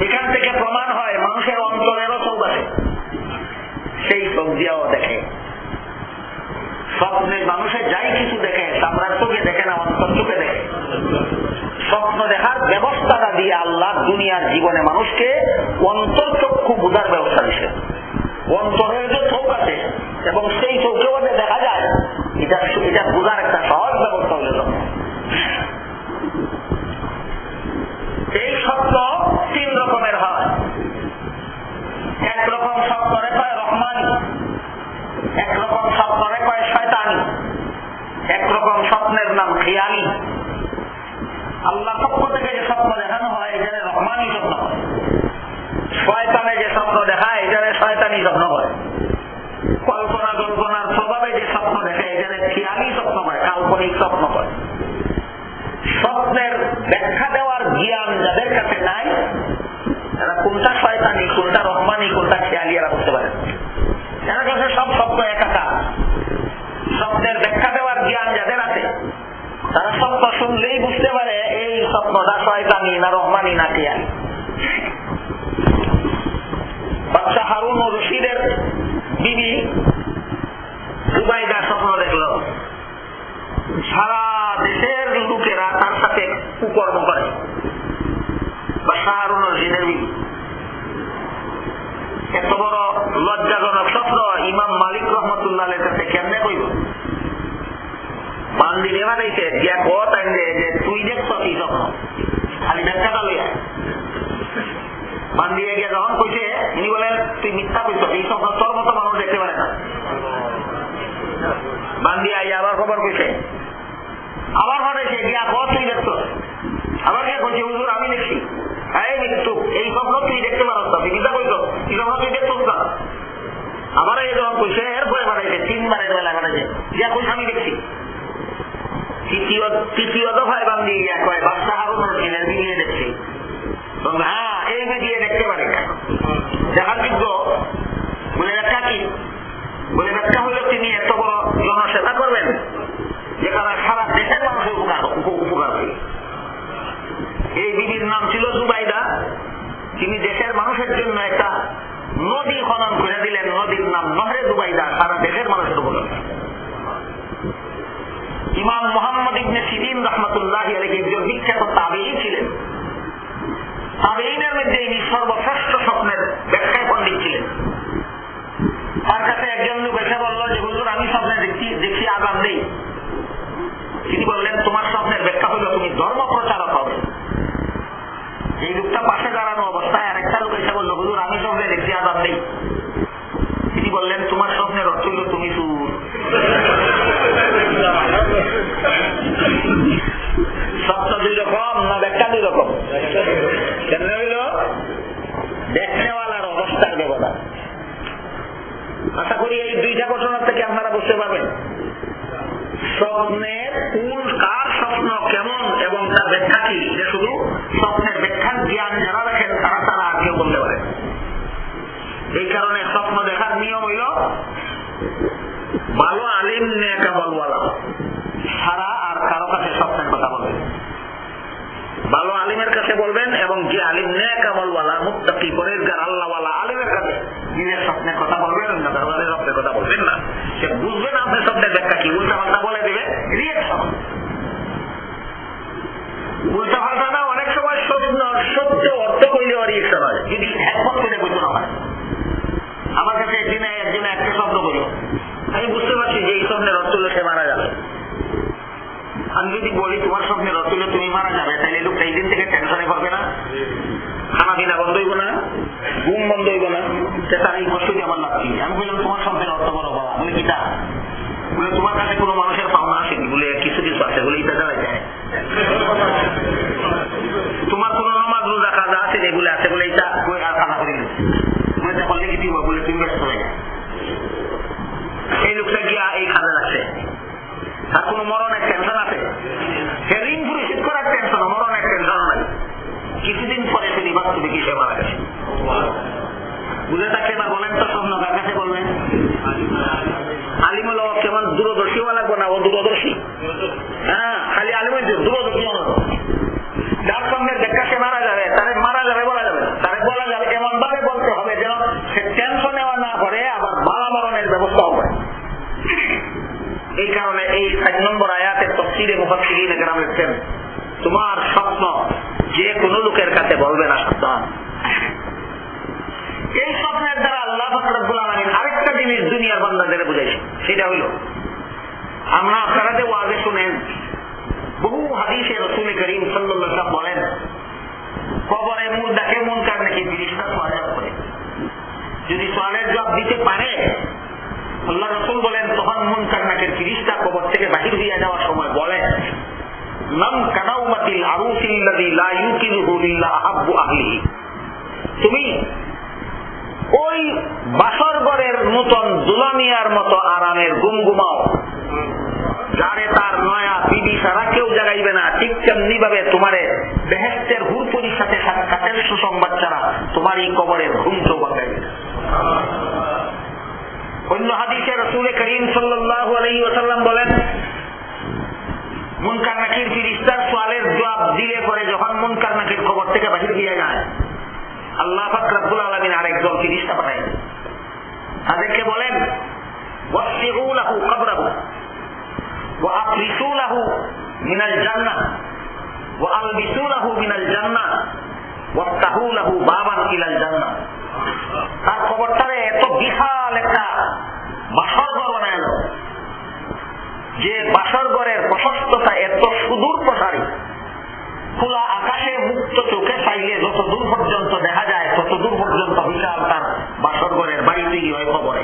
এখান থেকে প্রমাণ হয়, মানুষের অন্তরেরও আছে। সেই চোখ দিয়েও দেখে। স্বপ্নে মানুষের যাই কিছু দেখে চোখে দেখে না, অন্তর চোখে দেখে। স্বপ্ন দেখার ব্যবস্থাটা দিয়ে আল্লাহ দুনিয়ার জীবনে মানুষকে অন্তর চক্ষু বোঝার ব্যবস্থা দিচ্ছে অন্তরের যে চোখ আছে, এবং সেই চোখে দেখা যায়, এটা এটা বোঝার একটা সহজ ব্যবস্থা হলে এই স্বপ্ন তিন রকমের হয় একরকম স্বপ্নরে কয় রহমানি একরকম স্বপ্নরে কয় শয়তানি একরকম স্বপ্নের নাম খেয়ালি আল্লাহ পক্ষ থেকে যে স্বপ্ন দেখানো হয় এখানে রহমানি স্বপ্ন হয় শয়তানে যে স্বপ্ন দেখায় এখানে শয়তানি স্বপ্ন হয় কল্পনা কল্পনার প্রভাবে যে স্বপ্ন দেখে, এখানে খেয়ালি স্বপ্ন হয় কাল্পনিক স্বপ্ন হয় স্বপ্নের ব্যাখ্যা দেওয়ার জ্ঞান যাদের কাছে নাই, তারা কোনটা শয়তানি, কোনটা রহমানি, কোনটা খেয়ালি এরা করতে পারে এরা কাছে সব স্বপ্ন একাকার, স্বপ্নের ব্যাখ্যা দেওয়ার জ্ঞান যাদের আছে, তারা স্বপ্ন শুনলেই বুঝতে পারে, এই স্বপ্নটা শয়তানি না রহমানি না খেয়ালি। বাচ্চা হারুন ও রশিদের বিবি জুবাইদা স্বপ্ন দেখল। সারা দেশের লোকেরা তার সাথে কুকর্ম করে। বাচ্চা হারুন রশিদের বিবি। এত বড় লজ্জাজনক স্বপ্ন ইমাম মালিক রহমতুল্লাহ কাছে কেমনে কইব বান্দি নেওয়া দিয়েছে দিয়া কত আনবে যে তুই দেখছ কি স্বপ্ন? খালি ব্যাখ্যাটা লইয়া। বান্দিয়ে যখন কইছে, উনি বলেন, তুই মিথ্যা মতো মানুষ দেখতে পারে না। তুই তুই পারস তুই তুই দেখছ না। এই যখন কইছে, এরপরে বানাইছে বেলা বানাইছে গিয়া কইছে আমি দেখছি। তৃতীয় তৃতীয় দফায় বান্দি কয়, বাদশাহ হারুন দেখছি। মানুষের জন্য একটা নদী খনন করে দিলেন। নদীর নাম নহরে জুবাইদা, সারা দেশের মানুষের উপকার ইমাম মোহাম্মদ ইবনে সিদিন রহমতুল্লাহ আলহী বিখ্যাত তাবেই ছিলেন। তাবেইনের মধ্যে ইনি সর্বশ্রেষ্ঠ স্বপ্নের ব্যাখ্যায় পণ্ডিত ছিলেন। তার কাছে একজন লোক এসে বলল যে, হুজুর, আমি স্বপ্নে দেখছি দেখছি আগাম নেই। তিনি বললেন, তোমার স্বপ্নের ব্যাখ্যা হলো তুমি ধর্ম প্রচারক হবে। এই লোকটা পাশে দাঁড়ানো অবস্থায় আরেকটা লোক এসে বলল, হুজুর, আমি স্বপ্নে দেখছি আগাম নেই। তিনি বললেন, তোমার স্বপ্নের অর্থ হলো তুমি সুর। স্বপ্ন দুই রকম না ব্যাখ্যা দুই রকম? আশা করি এই দুইটা ঘটনার থেকে আপনারা বুঝতে পারবেন। স্বপ্নের কোন কার স্বপ্ন কেমন এবং তার ব্যাখ্যা কি? এটা শুধু স্বপ্নের ব্যাখ্যার জ্ঞান যারা তারা তারা আর বলতে পারে। এই কারণে স্বপ্ন দেখার নিয়ম হইল, ভালো আলিম নেকা বলওয়ালা সারা আর কারও কাছে স্বপ্নের কথা বলবেন ভালো আলিমের কাছে বলবেন এবং যে আলিম নেক মুক্তি পরেজগার আল্লাহওয়ালা, আলিমের কাছে নিজের স্বপ্নের কথা বলবেন না, দরবারের কথা বলবেন না। সে বুঝবেন আপনার স্বপ্নের ব্যাখ্যা কি উল্টা বলে দেবে রিয়েকশন উল্টা না, অনেক সময় স্বপ্ন সত্য অর্থ করলেও রিয়েকশন হয় যদি করে বুঝতে না হয়। আমার কাছে একদিনে একদিনে একটা শব্দ বলল আমি বুঝতে পারছি যে এই স্বপ্নের অর্থ সে মারা যাবে আমি যদি বলি তোমার স্বপ্নে রসুলে তুমি মারা যাবে তাহলে লোকটা এই দিন থেকে টেনশনে পড়বে না। খানা পিনা বন্ধ হইব না, ঘুম বন্ধ হইব না। তার এই প্রশ্নটি আমার লাগছি আমি বললাম, তোমার স্বপ্নের অর্থ বড় বাবা। বলে, কি তা? বলে, তোমার কাছে কোনো মানুষের পাওনা আসেনি। বলে, কিছু কিছু আছে। বলে এটা জানা যায় তোমার কোন নামাজ রোজা কাজা আছে যেগুলো আছে? বলে এটা কাজা করে বলে এটা বললে কি দিব বলে, তুমি ব্যস্ত হয়ে এই লোকটা গিয়া এই খাজা লাগছে তার কোন মরণের টেনশন আছে সে ঋণ পরিশোধ করার টেনশন মরণের টেনশন নাই কিছুদিন বাস্তবে সে মারা গেছে? বুঝে থাকলে না বলেন তো স্বপ্ন, কার কাছে বলবেন আলিমুল কেমন দূরদর্শী লাগবো না, ও দূরদর্শী। হ্যাঁ খালি আলিমের দূরদর্শী যার সঙ্গে দেখা সে মারা যাবে, তারে মারা যাবে বলা যাবে তারে বলা যাবে এমন ভাবে বলতে হবে যেন সে টেনশন নেওয়া না করে আবার বালা মরণের ব্যবস্থাও করে এই কারণে এই এক নম্বর আয়াতের তফসিরে মুফাসিরিন গ্রাম লিখছেন তোমার স্বপ্ন যে কোনো লোকের কাছে বলবে না, সাবধান। এই স্বপ্নের দ্বারা আল্লাহ আরেকটা জিনিস দুনিয়ার বান্দাদের বুঝাইছে সেটা হইল আমরা আপনারা যে ওয়াজে শুনেন, বহু হাদিসে রসুল করিম সাল্লাহ বলেন, কবরে দেখে মন কার নাকি জিনিসটা সোয়ালের করে যদি সোয়ালের জবাব দিতে পারে, আল্লাহ রসুল বলেন, তখন মন কান্নাকের ফিরিস্তা কবর থেকে বাহির হইয়া যাওয়ার সময় বলেন। তুমি ওই বাসর ঘরের নতুন দুলামিয়ার মতো আরামের গুমগুমাও যারে তার নয়া বিবি সারা কেউ জাগাইবে না, ঠিক তেমনি ভাবে তোমারে বেহেস্তের হুরপুরির সাথে সাক্ষাতের সুসংবাদ ছাড়া তোমার এই কবরের ঘুম বাগাইবে অন্য হাদিসে রসুল করিম সাল্লাহ আলহি বলেন মুনকার নাকির ফিরিস্তার সোয়ালের জবাব দিলে পরে যখন মুনকার নাকির খবর থেকে বাহির দিয়ে যায়, আল্লাহ ফাকরাবুল আলমিন আরেকজন ফিরিস্তা পাঠায়। তাদেরকে বলেন মিনাল জান্নাহ, ওয়া আলবিসুলাহু মিনাল জান্নাহ, ওয়াফতাহু লাহু বাবান ইলাল জান্নাহ। তার খবরটারে এত বিশাল একটা বাসর বানায় যে বাসর ঘরের প্রশস্ততা এত সুদূর প্রসারী। খোলা আকাশে মুক্ত চোখে চাইলে যত দূর পর্যন্ত দেখা যায়, তত দূর পর্যন্ত বিশাল তার বাসর ঘরের বাড়ি তৈরি হয় খবরে।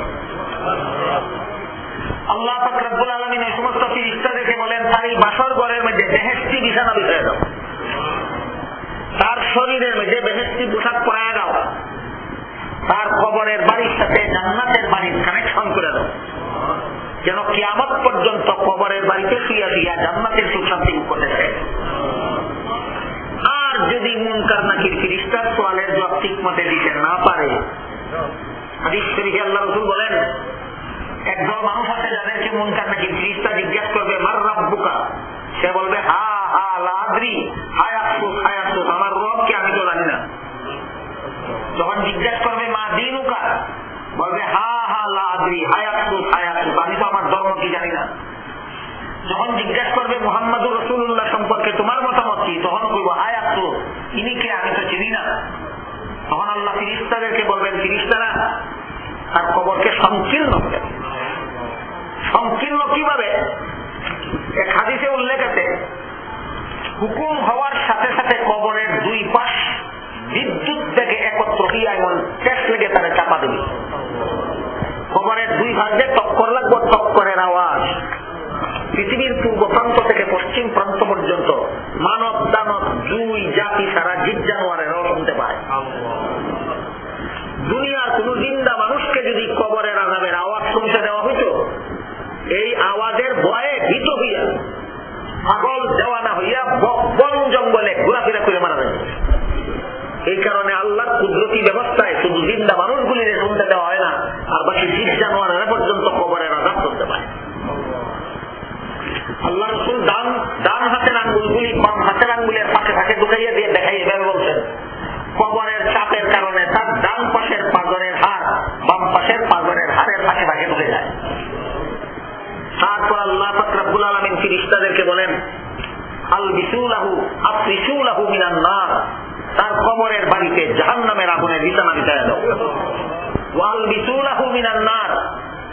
আল্লাহ ফাকরাবুল আলমিন এই সমস্ত ফিরিস্তাদেরকে বলেন, তার এই বাসর ঘরের মধ্যে বেহেস্তি বিছানা বিছায় দাও। তার শরীরের মধ্যে বেহেস্তি পোশাক পরায় দাও। তার কবরের বাড়ির সাথে জান্নাতের বাড়ির কানেকশন করে দাও। যেন কিয়ামত পর্যন্ত কবরের বাড়িতে শুইয়া শুইয়া জান্নাতের সুখ শান্তি করতেছে আর যদি মুনকার নাকির ফিরিস্তার সোয়ালের জবাব ঠিক মতে দিতে না পারে ফিরিস্তা জিজ্ঞাসা করবে সে বলবে লাদ্রি আমার না। যখন জিজ্ঞাসা করবে, মা দিনুকা? বলবে, হা সংকীর্ণ কীভাবে? এক উল্লেখ আছে, হুকুম হওয়ার সাথে সাথে কবরের দুই পাশ বিদ্যুৎ থেকে একত্র হইয়া তারা চাপা দেবে। কবরের দুই ভাগে টক্কর লাগবো, টক্করের আওয়াজ। পৃথিবীর পূর্ব প্রান্ত থেকে পশ্চিম প্রান্ত পর্যন্ত মানব, দানব, জুই, জাতি সারা জীব জানোয়ারেরাও শুনতে পায়। দুনিয়ার কোন জিন্দা মানুষকে যদি কবরের আজাবের আওয়াজ শুনতে দেওয়া হইত, এই আওয়াজের ভয়ে ভীত হইয়া, পাগল দেওয়ানা হইয়া বন জঙ্গলে ঘোরাফেরা করে মারা যাবে এই কারণে আল্লাহ কুদরতি ব্যবস্থায় শুধু জিন্দা মানুষগুলি শুনতে জীব জানোয়ারেরা পর্যন্ত কবরের আজাব করতে পারে। আল্লাহ রসুল ডান ডান হাতের আঙ্গুলগুলি বাম হাতের আঙ্গুলের ফাঁকে ফাঁকে ঢুকাইয়া দিয়ে দেখাই, এভাবে বলছেন, কবরের চাপের কারণে তার ডান পাশের পাগরের হার বাম পাশের পাগরের হারের ফাঁকে ফাঁকে ঢুকে যায়। তারপর আল্লাহ ফাকরাবুল আলমিন ফিরিস্তাদেরকে বলেন, আল বিসুলাহু আফরিসুলাহু মিনান নার। তার কবরের বাড়িতে জাহান নামের আগুনের বিছানা বিছায় দাও।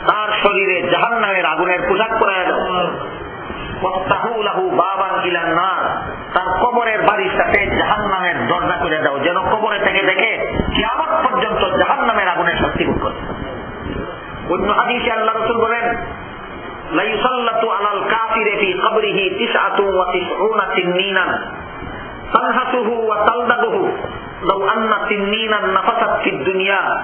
তার শরীরে জাহান নামের আগুনের পোশাক পরায় তার কবরের বাড়ির সাথে জাহান নামের দরজা করে দাও, যেন কবরে থেকে দেখে কিয়ামত পর্যন্ত জাহান নামের আগুনের ভোগ করে। অন্য হাদিসে আল্লাহ রসুল বলেন দুনিয়া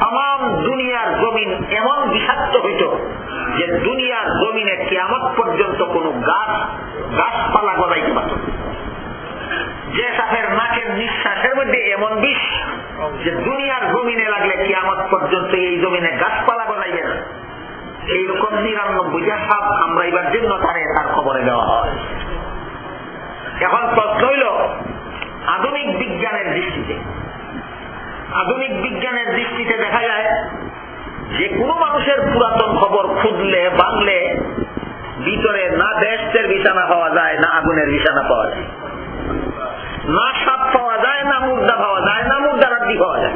তাম দুনিয়ার জমিন এমন বিষাক্ত হইত যে দুনিয়ার জমিনে কেমন পর্যন্ত কোন গাছ, গাছপালা গলাইতে পারত যে সাপের নাকের নিঃশ্বাসের মধ্যে এমন বিষ যে দুনিয়ার জমিনে লাগলে কিয়ামত পর্যন্ত এই জমিনে গাছপালা গলাইবে না। এইরকম নিরানব্বইটা সাপ কামড়াইবার জন্য তারে তার খবরে দেওয়া হয়। এখন প্রশ্ন হইল আধুনিক বিজ্ঞানের দৃষ্টিতে আধুনিক বিজ্ঞানের দৃষ্টিতে দেখা যায় যে কোনো মানুষের পুরাতন খবর খুঁজলে, বাংলে ভিতরে না দেশের বিছানা পাওয়া যায়, না আগুনের বিছানা পাওয়া যায়। না সাপ পাওয়া যায়, না মুর্দা পাওয়া যায়, না মুর্দা রাত্রি পাওয়া যায়।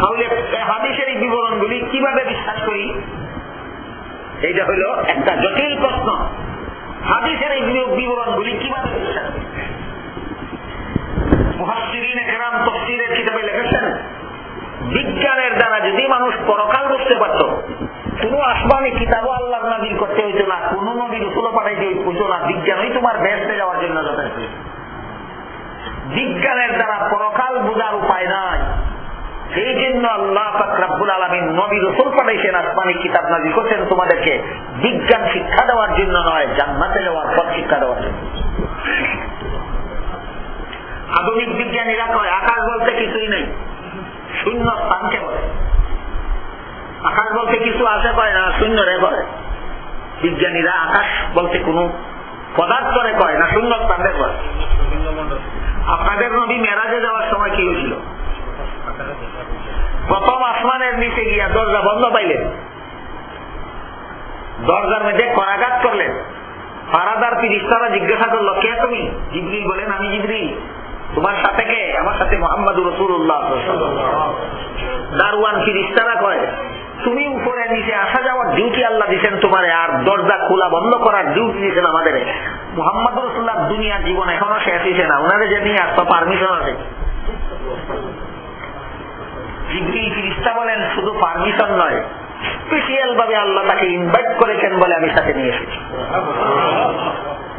তাহলে হাদিসের এই বিবরণগুলি কীভাবে বিশ্বাস করি? এইটা হইল একটা জটিল প্রশ্ন। হাদিসের এই বিবরণগুলি কীভাবে বিশ্বাস করি? লিখেছেন, বিজ্ঞানের দ্বারা যদি মানুষ পরকাল বুঝতে পারত, কোন আসমানি কিতাবও আল্লাহ নাবিল করতে হইতো না, কোন নবীর উসুলো পাঠাইতে হইতো না, বিজ্ঞানই তোমার বেসতে যাওয়ার জন্য যথেষ্ট। বিজ্ঞানের দ্বারা পরকাল বোঝার উপায় নাই। এই জন্য আল্লাহ ফাকরাবুল আলমিন নবী রসুল পাঠাইছেন, আসমানি কিতাব নাজিল করছেন তোমাদেরকে বিজ্ঞান শিক্ষা দেওয়ার জন্য নয়, জান্নাতে যাওয়ার পর শিক্ষা দেওয়ার জন্য। আধুনিক বিজ্ঞানীরা কয়, আকাশ বলতে কিছুই নেই। শূন্য স্থানকে বলে। আকাশ বলতে কিছু আছে কয়, না শূন্য রে কয় বিজ্ঞানীরা আকাশ বলতে কোনো পদার্থ রে কয়, না, শূন্য স্থানে কয় আপনাদের নবী মেরাজে যাওয়ার সময় কি হয়েছিল? প্রথম আসমানের নিচে গিয়া দরজা বন্ধ পাইলেন। দরজার মধ্যে করাঘাত করলেন। ফারাদার ফিরিস্তারা জিজ্ঞাসা করল, কে তুমি? জিবরিল, বলেন, আমি জিবরিল। তোমার সাথে কে? আমার সাথে মোহাম্মদ রসুল্লাহ দারওয়ান ফিরিস্তারা কয় তুমি উপরে নিচে আসা যাওয়ার ডিউটি আল্লাহ দিচ্ছেন তোমারে, আর দরজা খোলা বন্ধ করার ডিউটি দিচ্ছেন আমাদের। মোহাম্মদ রসুল্লাহ দুনিয়ার জীবন এখনও শেষ হয়েছে না ওনারে যে নিয়ে আসতো পারমিশন আছে। বলেন? শুধু পারমিশন নয়। স্পেশিয়াল ভাবে আল্লাহ তাকে ইনভাইট করেছেন বলে আমি সাথে নিয়ে এসেছি।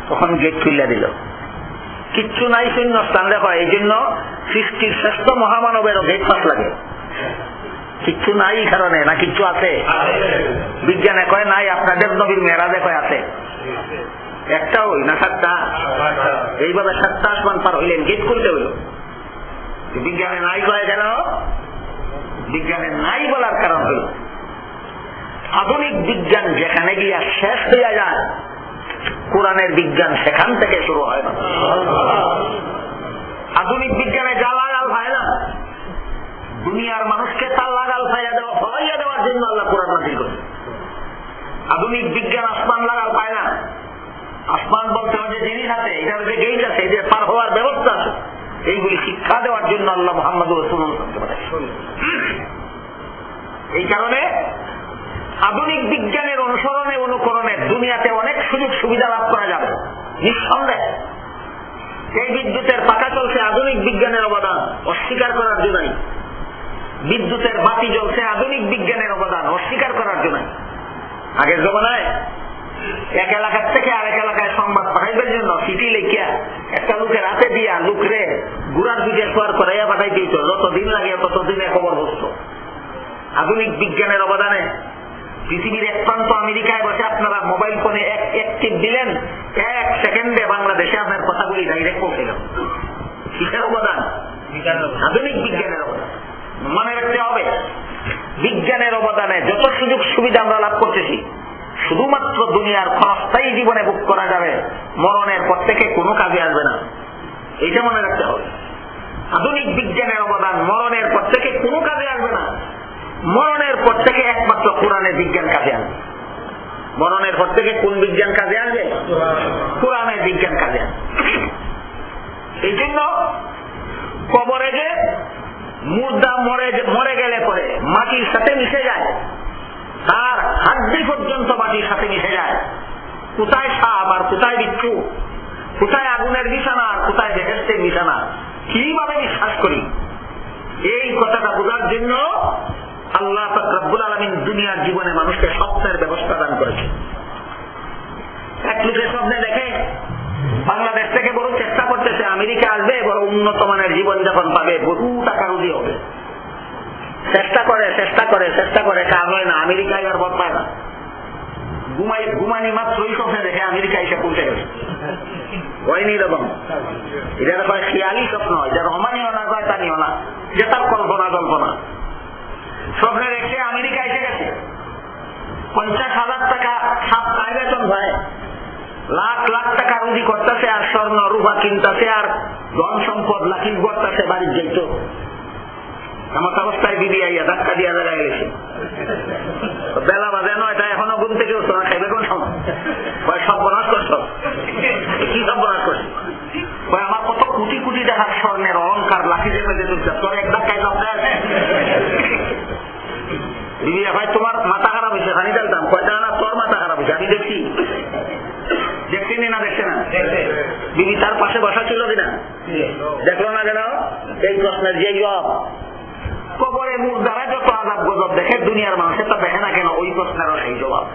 তখন গেট খুলে দিল। কিচ্ছু নাই শূন্য স্থান, দেখো, এই জন্য সৃষ্টির শ্রেষ্ঠ মহামানবেরও গেট পাস লাগে। কিচ্ছু নাই কারণে, না কিচ্ছু আছে? বিজ্ঞানে কয়, নাই, আপনাদের নবীর মেয়েরাজে কয় আছে? একটা হই না সাতটা? এইভাবে সাতটা আসমান পার হইলেন, গেট খুলতে হইল। বিজ্ঞানে নাই কয় কেন? বিজ্ঞানে নাই বলার কারণ হইল। আধুনিক বিজ্ঞান যেখানে গিয়া শেষ হইয়া যায় কোরআনের বিজ্ঞান সেখান থেকে শুরু হয় না। আধুনিক বিজ্ঞানে যা লাগাল হয় না। দুনিয়ার মানুষকে তার লাগাল ফাইয়া দেওয়া, ফলাইয়া দেওয়ার জন্য আল্লাহ কোরআন নাজিল করছে আধুনিক বিজ্ঞান আসমান লাগাল পায় না। আসমান বলতে যে জিনিস আছে, এটার যে গেইট আছে এদের পার হওয়ার ব্যবস্থা আছে, এইগুলি শিক্ষা দেওয়ার জন্য আল্লাহ মোহাম্মদ রসুল এই কারণে আধুনিক বিজ্ঞানের অনুসরণে, অনুকরণে দুনিয়াতে অনেক সুযোগ সুবিধা লাভ করা যাবে। নিঃসন্দেহ। এই বিদ্যুতের পাকা চলছে আধুনিক বিজ্ঞানের অবদান, অস্বীকার করার জন্য বিদ্যুতের বাতি জ্বলছে আধুনিক বিজ্ঞানের অবদান, অস্বীকার করার জন্য আগের জমানায় এক এলাকার থেকে আরেক এলাকায় সংবাদ পাঠাইবার জন্য চিঠি লেখিয়া একটা লোকের হাতে দিয়া লোকরে গুড়ার দিকে সোয়ার করাইয়া পাঠাই দিত যতদিন লাগে ততদিনে খবর বসত। আধুনিক বিজ্ঞানের অবদানে পৃথিবীর এক প্রান্ত আমেরিকায় বসে আপনারা মোবাইল ফোনে এক এক টিপ দিলেন এক সেকেন্ডে বাংলাদেশে আপনার কথাগুলি ডাইরেক্ট পৌঁছে গেল। কিসের অবদান আধুনিক বিজ্ঞানের অবদান। মনে রাখতে হবে বিজ্ঞানের অবদানে যত সুযোগ সুবিধা আমরা লাভ করতেছি শুধুমাত্র দুনিয়ার ক্ষণস্থায়ী জীবনে বুক করা যাবে মরণের পর থেকে কোনো কাজে আসবে না। এইটা মনে রাখতে হবে। আধুনিক বিজ্ঞানের অবদান মরণের পর থেকে কোনো কাজে আসবে না। মরণের পর থেকে একমাত্র কোরআনের বিজ্ঞান কাজে আসবে মরণের পর থেকে কোন বিজ্ঞান কাজে আসবে কোরআনের বিজ্ঞান কাজে আসবে এই জন্য কবরে যে মুর্দা মরে মরে গেলে পরে মাটির সাথে মিশে যায়। তার হাড্ডি পর্যন্ত মাটির সাথে মিশে যায়। কোথায় সাপ আর কোথায় বিচ্ছু? কোথায় আগুনের বিছানা আর কোথায় বেহেস্তের বিছানা? কীভাবে বিশ্বাস করি? এই কথাটা বোঝার জন্য আল্লাহ রব্বুল আলমিন দুনিয়ার জীবনে মানুষকে স্বপ্নের ব্যবস্থা দান করেছে। এক লোকে স্বপ্নে দেখে, বাংলাদেশ থেকে বড় চেষ্টা করতেছে, আমেরিকা আসবে, বড় উন্নত মানের জীবনযাপন পাবে, বহু টাকা রুজি হবে। চেষ্টা করে চেষ্টা করে চেষ্টা করে, কাজ হয় না, আমেরিকায় আর বদ পায় না। ঘুমাই, ঘুমানি মাত্রই স্বপ্নে দেখে আমেরিকা এসে পৌঁছে গেছে। হয়নি এটা কয় খেয়ালি স্বপ্ন এটা রমানীয় না না তার কল্পনা কল্পনা। স্বপ্নে দেখে আমেরিকা এসে গেছে। পঞ্চাশ হাজার টাকা সাত বেতন হয়। লাখ লাখ টাকা রুজি করতেছে আর স্বর্ণ, রূপা কিনতেছে আর ধন সম্পদ লাখি করতেছে বাড়ির যেত আমার অবস্থায় বেলা বাজে নয় এখনও ঘুম থেকে করছ? আমার কত কোটি কোটি দেখার স্বর্ণের অহংকার লাঠি দেবে যে তোর এক ধাক্কায় সব আছে দিদি ভাই তোমার মাথা খারাপ হয়েছে হানি ডালতাম কয়টা না তোর মাথা খারাপ হয়েছে আমি দেখছি দেখছেন না দেখছে না বিবি তার পাশে বসা ছিল কিনা দেখল না কেন এই প্রশ্নের কবরে মুখ দ্বারা যত আজাব গজব দেখে দুনিয়ার মানুষে তা দেখে না কেন? ওই প্রশ্নেরও সেই জবাব।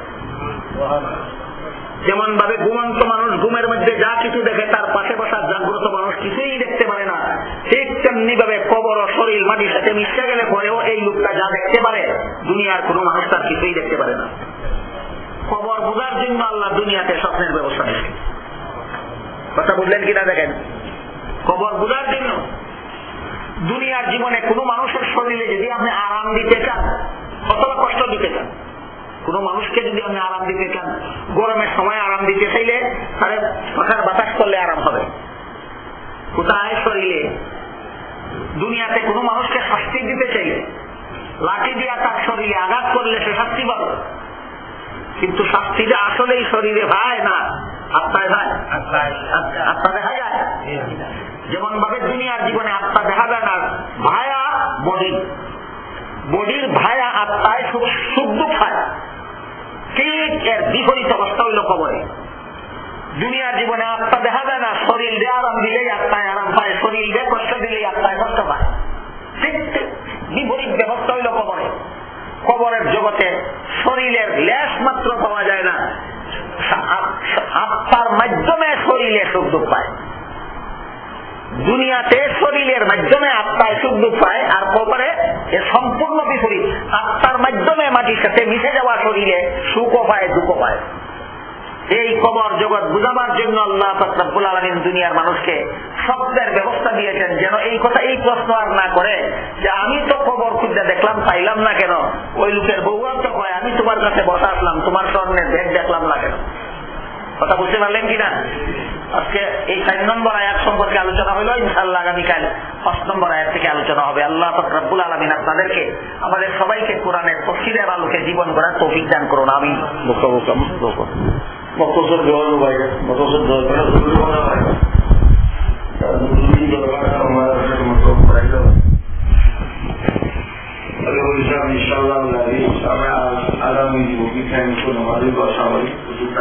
যেমন ভাবে ঘুমন্ত মানুষ ঘুমের মধ্যে যা কিছু দেখে, তার পাশে বসা জাগ্রত মানুষ কিছুই দেখতে পারে না। ঠিক তেমনি ভাবে কবর ও শরীর মাটির সাথে মিশে গেলে পরেও এই লোকটা যা দেখতে পারে, দুনিয়ার কোনো মানুষ তার কিছুই দেখতে পারে না। খবর বোঝার জন্য আল্লাহ দুনিয়াতে স্বপ্নের ব্যবস্থা দিচ্ছে কথা বুঝলেন কিনা দেখেন? খবর বোঝার জন্য দুনিয়ার জীবনে কোনো মানুষের শরীরে যদি আপনি আরাম দিতে চান, অথবা কষ্ট দিতে চান, কোন মানুষকে যদি আপনি আরাম দিতে চান, গরমের সময় আরাম দিতে চাইলে তাহলে পাখার বাতাস করলে আরাম হবে। কোথায় শরীরে? দুনিয়াতে কোনো মানুষকে শাস্তি দিতে চাইলে, লাঠি দিয়া তার শরীরে আঘাত করলে সে শাস্তি পাবে। কিন্তু শাস্তিটা আসলেই শরীরে ভাই না আত্মায় ভাই? আত্মা দেখা যায়? যেমন ভাবে দুনিয়ার জীবনে আত্মা দেখা যায় না, ভায়া বডি বডির ভায়া আত্মায় সুখ দুঃখ হয়। ঠিক এর বিপরীত অবস্থা হইল কবরে। দুনিয়ার জীবনে আত্মা দেখা যায় না, শরীর দিয়ে আরাম দিলেই আত্মায় আরাম পায়, শরীর দিয়ে কষ্ট দিলেই আত্মায় কষ্ট পায়। ঠিক বিপরীত ব্যবস্থা হইল কবরে। কবরের জগতে শরীরের লেশ মাত্র পাওয়া যায় না। আত্মার মাধ্যমে শরীরে সুখ দুঃখ পায়। দুনিয়াতে শরীরের মাধ্যমে আত্মায় সুখ দুঃখ পায় আর কবরে এর সম্পূর্ণ বিপরীত। আত্মার মাধ্যমে মাটির সাথে মিশে যাওয়া শরীরে সুখও পায় দুঃখ পায় এই কবর জগৎ বুঝাবার জন্য আল্লাহ ফকরাবুল আলমিন দুনিয়ার মানুষকে শব্দের ব্যবস্থা দিয়েছেন যেন এই কথা এই প্রশ্ন আর না করে যে আমি তো কবর খুঁজতে দেখলাম, পাইলাম না কেন? ওই লোকের বউয়ার তো কয় আমি তোমার কাছে বসা আসলাম, তোমার স্বর্ণের ভেদ দেখলাম না কেন? কথা বুঝতে পারলেন কিনা আজকে এই চার নম্বর আয়াত সম্পর্কে আলোচনা হলো ইনশাল্লাহ আগামীকাল পাঁচ নম্বর আয়াত থেকে আলোচনা হবে আল্লাহ ফকরাবুল আলমিন আপনাদেরকে আমাদের সবাইকে কোরআনের তফসিলের আলোকে জীবন করার তৌফিক দান করুন আমি মকসদ দেওয়ার বাইরে মকসদ দেওয়ার বাইরে Allora diciamo inshallah la riusciamo a dare un po' di tempo, non arrivo a Savoy, così che